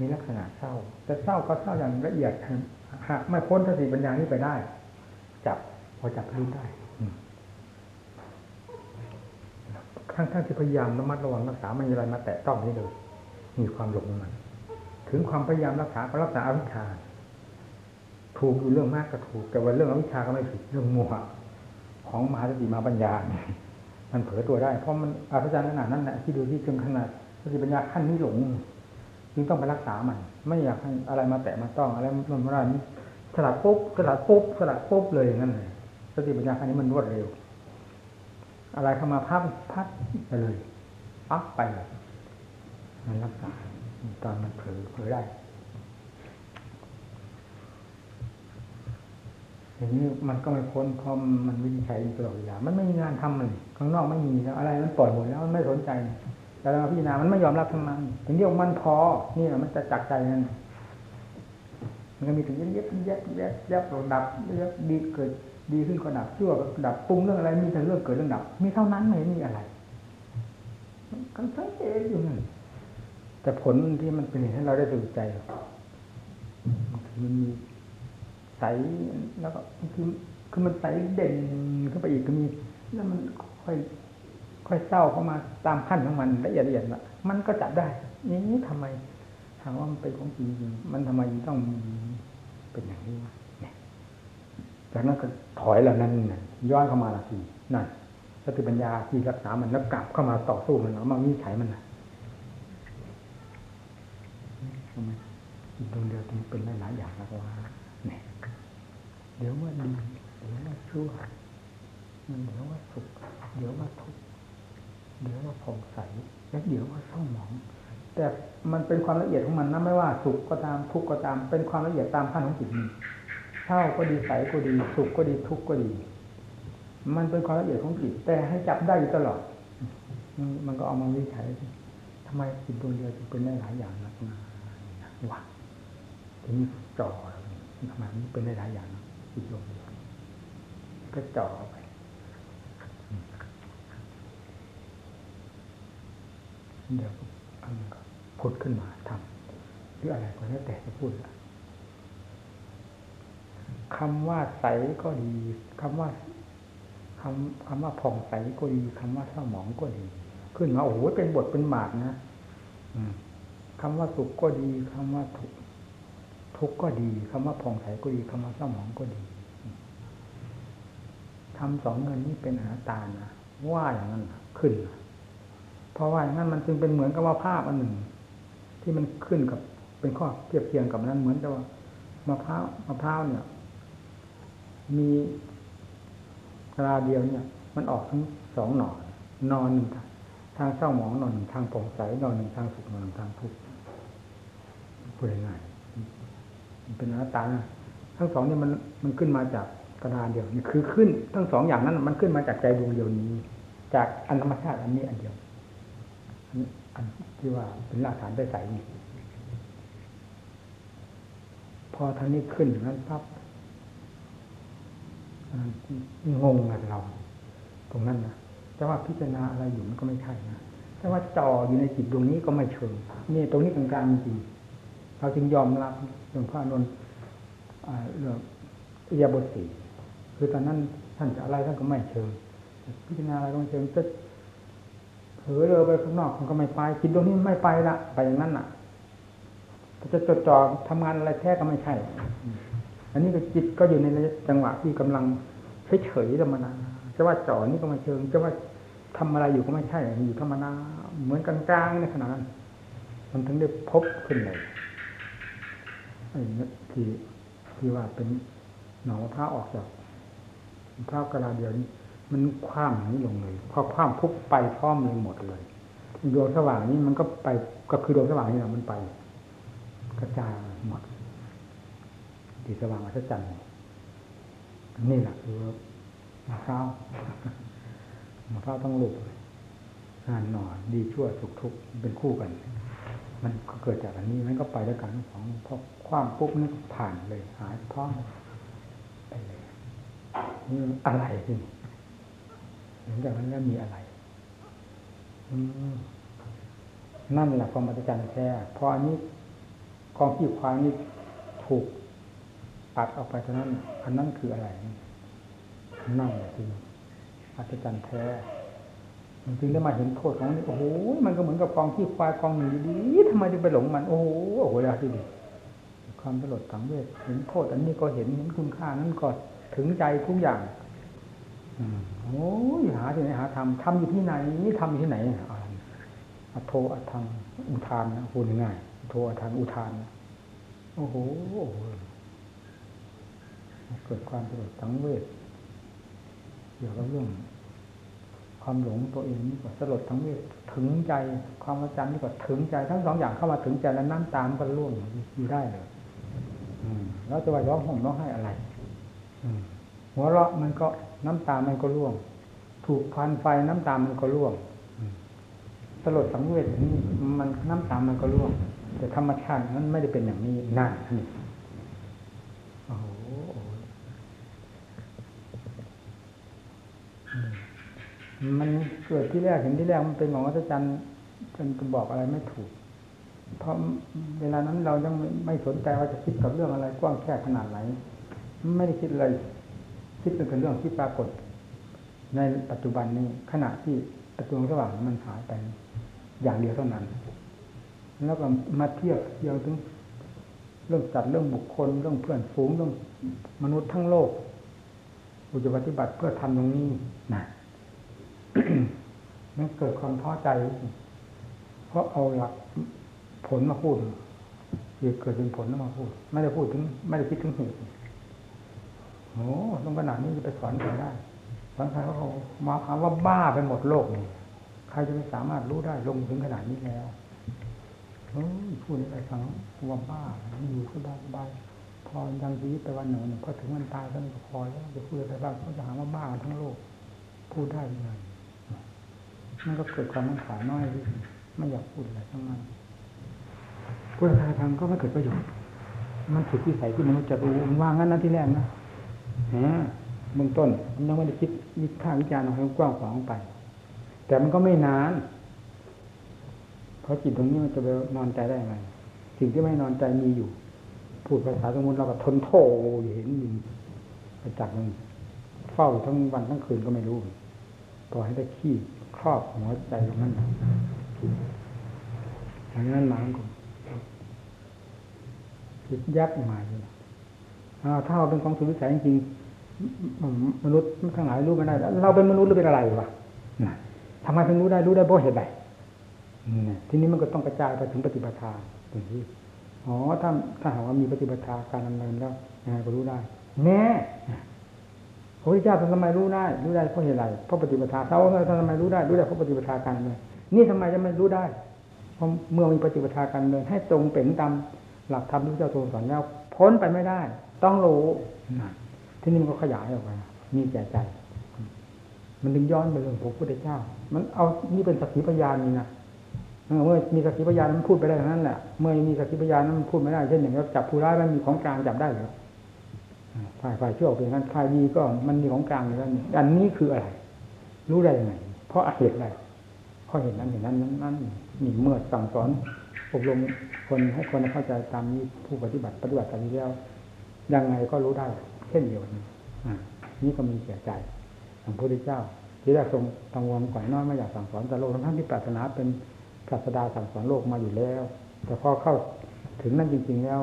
มีลักษณะเศร้า แต่เศร้าก็เศร้าอย่างละเอียดหากไม่พ้นสติปัญญานี้ไปได้ จับพอจับรู้ได้ทั้งทั้งที่พยายามระมัดระวังรักษาไม่มีอะไรมาแตะต้องนี่เลย มีความหลงมัน ถึงความพยายามรักษาก็รักษาอวิชชา ถูกอยู่เรื่องมากก็ถูก แต่ว่าเรื่องอวิชชาก็ไม่ผิดเรื่องมัวของมหาสติมาปัญญาเนี่ยมันเผลอตัวได้ เพราะมันอาจารย์ขนาดนั้นแหละที่ดูที่จนขนาดสติปัญญาขั้นนี้หลงจึงต้องไปรักษามัน ไม่อยากให้อะไรมาแตะมาต้องอะไรมันมาได้สลัดปุ๊บสลัดปุ๊บสลัดปุ๊บเลยอย่างนั้นเลยสติปัญญาขั้นนี้มันรวดเร็ว อะไรเข้ามาพับพับไปเลยปั๊บไปเลยมันรักษาตอนมันเผลอเผลอได้ อย่างนี้มันก็ไม่พ้นเพราะมันวิจัยตลอดเวลา มันไม่มีงานทำมันข้างนอกไม่มีแล้วอะไรมันปล่อยหมดแล้วมันไม่สนใจ แต่เราพิจารณามันไม่ยอมรับทั้งนั้นถึงเดียวมันพอ นี่แหละมันจะจักใจนั่นมันก็มีถึงเย็บเย็บเย็บเย็บเย็บดับเย็บดีเกิดดีขึ้นก็ดับชั่วก็ดับปรุงเรื่องอะไรมีแต่เรื่องเกิดเรื่องดับ มีเท่านั้นไม่มีอะไรกันสังเกตอยู่นั่นแต่ผลที่มันเป็นให้เราได้ตื่นใจมันมี ใสแล้วก็คือคือมันใสเด่นขึ้นไปอีกก็มีแล้วมันค่อย ค่อยเศร้าเข้ามาตามขั้นของมันละเอียดละเอียดละมันก็จับได้ นี่ทำไมถามว่ามันเป็นของจริงจริงมันทำไมต้องเป็นอย่างนี้วะจากนั้นก็ถอยแล้วนั่นน่ะย้อนเข้ามาละทีนั่นสติปัญญาที่รักษามันแล้วกลับเข้ามาต่อสู้มันแล้วมาวิจัยมันนะทำไมดวงเดียวจึงเป็นได้หลายอย่างแล้วว่า ดี๋ยวว่าดี เดี๋ยวว่าชั่วเดี๋ยวว่าสุข เดี๋ยวว่าทุกข์ เดี๋ยวว่าผ่องใส แล้วเดี๋ยวว่าเศร้าหมอง แต่มันเป็นความละเอียดของมันนะไม่ว่าสุขก็ตามทุกข์ก็ตาม เป็นความละเอียดตามขั้นของจิตเศร้าก็ดีใสก็ดี สุขก็ดีทุกข์ก็ดี มันเป็นความละเอียดของจิต แต่ให้จับได้อยู่ตลอด มันก็เอามาวิจัยทำไมจิตดวงเดียวจึงเป็นได้หลายอย่างนักหนาว่าทีนี้จ่อทำไมมันเป็นได้หลายอย่าง จิตดวงก็จ่อไปเดี๋ยวพุดขึ้นมาทำหรืออะไรก็แล้วแต่จะพูดละคำว่าใสก็ดีคำว่าคำคำว่าผ่องใสก็ดีคำว่าเศร้าหมองก็ดี ขึ้นมาโอ้โหเป็นบทเป็นบาทนะคำว่าสุขก็ดีคำว่าทุก ทุกก็ดีคำว่าผ่องใสก็ดีคำว่าเศร้าหมองก็ดีทำสองเงินนี้เป็นอนัตตานะว่าอย่างนั้นขึ้นเพราะว่าอย่างนั้นมันจึงเป็นเหมือนกับว่าภาพอันหนึ่ง ที่มันขึ้นกับเป็นข้อเทียบเทียงกับนั้นเหมือนกับว่ามะพร้าวมะพร้าวเนี่ย มีกราเดียวเนี่ย มันออกทั้งสองหนอนอนหนึ่งทางเศร้าหมองนอนหนึ่งทางผ่องใสนอนหนึ่งทางสุขนอนหนึ่งทางทุกข์พูดง่ายๆมัน เป็นอนัตตานะทั้งสองเนี่ยมันมันขึ้นมาจากกระดานเดียวนี่คือขึ้น ทั้งสองอย่างนั้น มันขึ้นมาจากใจดวงเดียวนี้ จากอันธรรมชาติอันนี้อันเดียวอันที่ว่าเป็นรากฐานได้ใสนี่พอท่านี้ขึ้นนั้นปั๊บงงกันเรา ตรงนั้นนะแต่ว่าพิจารณาอะไรอยู่มันก็ไม่ใช่นะแต่ว่าจ่ออยู่ในจิตดวงนี้ก็ไม่เชิงนี่ตรงนี้กลางๆจริง เราจึงยอมรับหลวงพ่อนนท์เรื่องอิยาบทสีคือตอนนั้นท่านจะอะไรท่านก็ไม่เชิงพิจารณาอะไรก็ไม่เชิงจะเผลอเลยไปข้างนอกมันก็ไม่ไปจิตดวงนี้ไม่ไปละไปอย่างนั้นอะจะจดจ่อทำงานอะไรแท้ก็ไม่ใช่ อันนี้ก็จิตก็อยู่ในจังหวะที่กำลังเฉยๆธรรมนาจะว่าจ่อนี่ก็ไม่เชิงจะว่าทำอะไรอยู่ก็ไม่ใช่อยู่ธรรมนาเหมือนกลางๆในขณะนั้นมันถึงได้พบขึ้นเลย ที่ที่ว่าเป็นหนองมะพร้าออกจากมะพร้าวกระดาเดียวนี้มันคว้ามนี้ลงเลยพอคว้ามปุ๊บไปพร้อมเลยหมดเลยดวงสว่างนี้มันก็ไปก็คือดวงสว่างนี่แหละมันไป กระจายหมดที่สว่างอัศจรรย์นี่แหละคือมะพร้าวมะพร้าวต้องลูกงานหน่อดีชั่วสุขทุกข์เป็นคู่กัน มันก็เกิดจากอันนี้มันก็ไปด้วยกันสองพ่อ ความปุ๊บนี่ผ่านเลยหายพร้อมไปเลยนี่อะไรที่หลังจากนั้นแล้วมีอะไรนั่นแหละความอัศจรรย์แท้พออันนี้กองขี้ควายนี่ถูกปัดออกไปเท่านั้น อันนั้นคืออะไรนั่นแหละคืออัศจรรย์แท้มันจึงได้มาเห็นโทษของนี่โอ้โหมันก็เหมือนกับกองขี้ควายกองหนึ่งดีทำไมถึงไปหลงมัน โอ้โหโอ้โหยาที่ดี ความตลดสังเวชเห็นโทษอันนี้ก็เห็นเห็นคุณค่านั้นก็ถึงใจทุกอย่างโอ้ยหาที่ไหนหาทำทำอยู่ที่ไหนทำอยู่ที่ไหนอะไรอโทอัทังอุทานนะพูดง่ายโทอัทังอุทานโอ้โหเกิดความตลดสังเวชเกี่ยวกับเรื่องความหลงตัวเองนี่ก็สลดทั้งเวทถึงใจความวัจจันนี่ก็ถึงใจทั้งสองอย่างเข้ามาถึงใจแล้วน้ำตามก็ร่วงอยู่ได้เลย แล้วจะว่าร้องห่มร้องไห้อะไรอืมหัวเราะมันก็น้ำตามันก็ร่วง ถูกพันไฟน้ำตามันก็ร่วงสลดสังเวชนี่มันน้ำตามันก็ร่วง แต่ธรรมชาตินั้นไม่ได้เป็นอย่างนี้นั่นนี่โอ้โหมันเกิดที่แรกเห็นที่แรกมันเป็นของอัศจรรย์จนจะบอกอะไรไม่ถูก เพราะเวลานั้นเรายังไม่สนใจว่าจะคิดกับเรื่องอะไรกว้างแค่ขนาดไหน ไม่ได้คิดเลยคิดแต่เรื่องที่ปรากฏ ในปัจจุบันนี้ขณะที่ประตูสว่างมันหายไป อย่างเดียวเท่านั้น แล้วก็มาเทียบเทียงถึงเรื่องจัดเรื่องบุคคลเรื่องเพื่อนฝูงเรื่องมนุษย์ทั้งโลกอุจปฏิบัติเพื่อทำตรงนี้นะมันเกิดความท้อใจ เพราะเอาหลัก ผลมาพูดเหตุเกิดเป็นผลแล้วมาพูด ไม่ได้พูดถึง ไม่ได้คิดถึงเหตุโอ้ตรงขนาดนี้จะไปสอนใครได้สอนใครเขามาคำว่าบ้าไปหมดโลกนี่ใครจะไม่สามารถรู้ได้ลงถึงขนาดนี้แล้วเฮ้ยพูดอะไรฟังว่าบ้าอยู่ก็ได้บายพอยังชีวิตไปวันหนึ่งพอถึงวันตายก็พอแล้วจะพูดอะไรบ้างเขาจะหาว่าบ้าทั้งโลก พูดได้ยังไงมันก็เกิดความมังขาน้อยไม่อยากพูดอะไรทั้งนั้น พูดอะไรทางก็ไม่เกิดประโยชน์ มันผิดที่ใส่ที่มันจะรู้มันว่างั้นนะที่แรกนะฮะเบื้องต้นมันยังไม่ได้คิดวิพากษ์วิจารณ์เอาให้กว้างขวางไป แต่มันก็ไม่นานเพราะจิตตรงนี้มันจะไปนอนใจได้ยังไงสิ่งที่ไม่นอนใจมีอยู่ พูดภาษาสมมติเราก็ทนโทอยู่เห็นมีประจักษ์มันเฝ้าทั้งวันทั้งคืนก็ไม่รู้ปล่อยให้ได้ขี้ครอบหัวใจของมันอย่างนั้นมาก็ คิดยับมาอยู่ถ้าเราเป็นของสุวิสัยจริงมนุษย์ทั้งหลายรู้ไม่ได้ เราเป็นมนุษย์หรือเป็นอะไรวะทำไมถึงรู้ได้รู้ได้เพราะเหตุใดทีนี้มันก็ต้องกระจายไปถึงปฏิบัติธรรมตรงนี้อ๋อถ้าถ้าหากว่ามีปฏิบัติการดำเนินแล้วยังไงก็รู้ได้ แน่พระพุทธเจ้าท่านทำไมรู้ได้ รู้ได้เพราะเหตุไรเพราะปฏิบัติเราท่านทำไมรู้ได้รู้ได้เพราะปฏิบัติการเลยนี่ทำไมจะไม่รู้ได้เพราะเมื่อมีปฏิบัติการเลยให้ตรงเป็นตาม หลักธรรมที่เจ้าทรงสอนแล้วพ้นไปไม่ได้ ต้องรู้ที่นี่มันก็ขยายออกไปมีแก่ใจ มันถึงย้อนไปเรื่องพระพุทธเจ้า มันเอานี่เป็นสักขีพยานนี่นะเมื่อมีสักขีพยานมันพูดไปได้ทั้งนั้นแหละเมื่อมีสักขีพยานมันพูดไม่ได้เช่นอย่างเราจับผู้ร้ายมันมีของกลางจับได้หรือฝ่ายฝ่ายชั่วเป็นงั้นฝ่ายดีก็มันมีของกลางอยู่แล้วนี่อันนี้คืออะไร รู้ได้ยังไงเพราะเหตุอะไรเพราะเหตุนั้นเหตุนั้นนั้นนี่เมื่อสั่งสอน อบรมคนให้คนเข้าใจตามนี้ผู้ปฏิบัติปฏิบัติตามนี้แล้วยังไงก็รู้ได้ เช่นเดียวกันนี่ก็มีเสียใจพระพุทธเจ้า ที่ได้ทรงตังวลก่อนน้อยไม่อยากสั่งสอนแต่โลกทั้งที่ปรารถนาเป็นศาสดาสั่งสอนโลกมาอยู่แล้ว แต่พอเข้าถึงนั้นจริง ๆแล้ว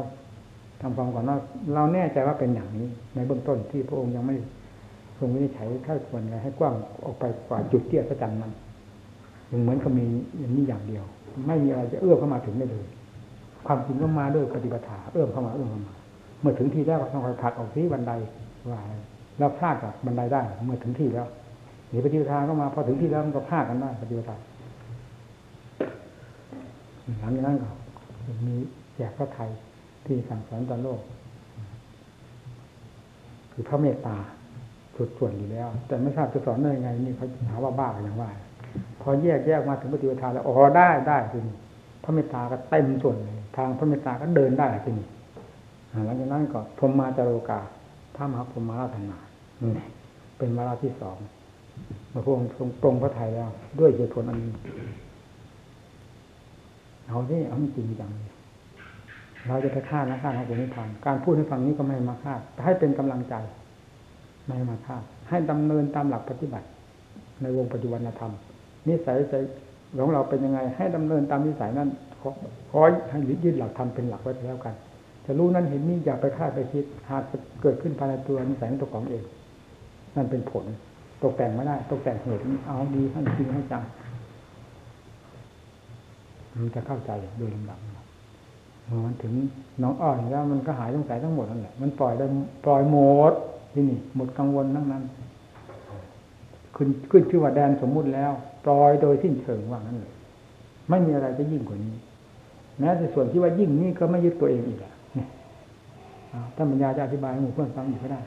ทำความก่อนว่าเราแน่ใจว่าเป็นอย่างนี้ ในเบื้องต้นที่พระองค์ยังไม่ทรงวินิจฉัยถ้าควรให้กว้างออกไปกว่าจุดเตี้ยพระจันทร์นั้นยังเหมือนกับมีอย่างนี้อย่างเดียว ไม่มีอะไรจะเอื้อมเข้ามาถึงได้เลย ความจริงก็มาด้วยปฏิบัติาเอื้อมเข้ามาเอื้อมเข้ามา เมื่อถึงที่แล้วก็ต้องคอยผลักออกที่บันไดว่าเราพลาดกับบันไดได้ เมื่อถึงที่แล้วหนีปฏิบัติาก็มาพอถึงที่แล้วมันก็พลาดกันได้ปฏิบัติหลังจากนั้นก็มีแจกพระไทยที่สั่งสอนต่อโลก คือพระเมตตาสุดส่วนอยู่แล้ว แต่ไม่ทราบจะสอนได้ยังไง นี่เขาหาว่าบ้าอย่างว่า พอแยกแยกมาถึงปฏิปทาแล้วอ๋อได้ได้ทีนี้พระเมตตาก็เต็มส่วนเลยทางพระเมตตาก็เดินได้ทีนี้หลังจากนั้นก็พรมมาจารุกาถ้ามหาพรมมาราธนาเป็นวาระที่สองมาพระองค์ทรงปรงพระไทยแล้ว ด้วยเหตุผลอันนี้เอาที่เอาจริงจังเราจะไปฆ่านะฆ่าของผลนิพพานการพูดให้ฟังนี้ก็ไม่มาฆ่าให้เป็นกำลังใจ ไม่มาฆ่าให้ดำเนินตามหลักปฏิบัติ ในวงปัจจุบันธรรม นิสัยใจของเราเป็นยังไง ให้ดำเนินตามนิสัยนั้นขอให้ยึดหลักธรรมเป็นหลักไว้แล้วกันจะรู้นั้นเห็นนี่อย่าไปคาดไปคิด หากเกิดขึ้นภายในตัวนิสัยตัวของเอง นั่นเป็นผล ตกแต่งไม่ได้ ตกแต่งเหตุเอาดีให้จริงให้จังมันจะเข้าใจโดยลำดับเมื่อมันถึงน้องอ้อยแล้วมันก็หายสงสัยทั้งหมดนั่นแหละ มันปล่อยได้ปล่อยหมดที่นี่หมดกังวลทั้งนั้น ขึ้นขึ้นชื่อว่าแดนสมมุติแล้ว ปล่อยโดยสิ้นเชิงว่างั้นเลย ไม่มีอะไรจะยิ่งกว่านี้แม้แต่ส่วนที่ว่ายิ่งนี้ก็ไม่ยึดตัวเองอีกอะท่านปัญญาจะอธิบายให้หมู่เพื่อนฟังอยู่ก็ได้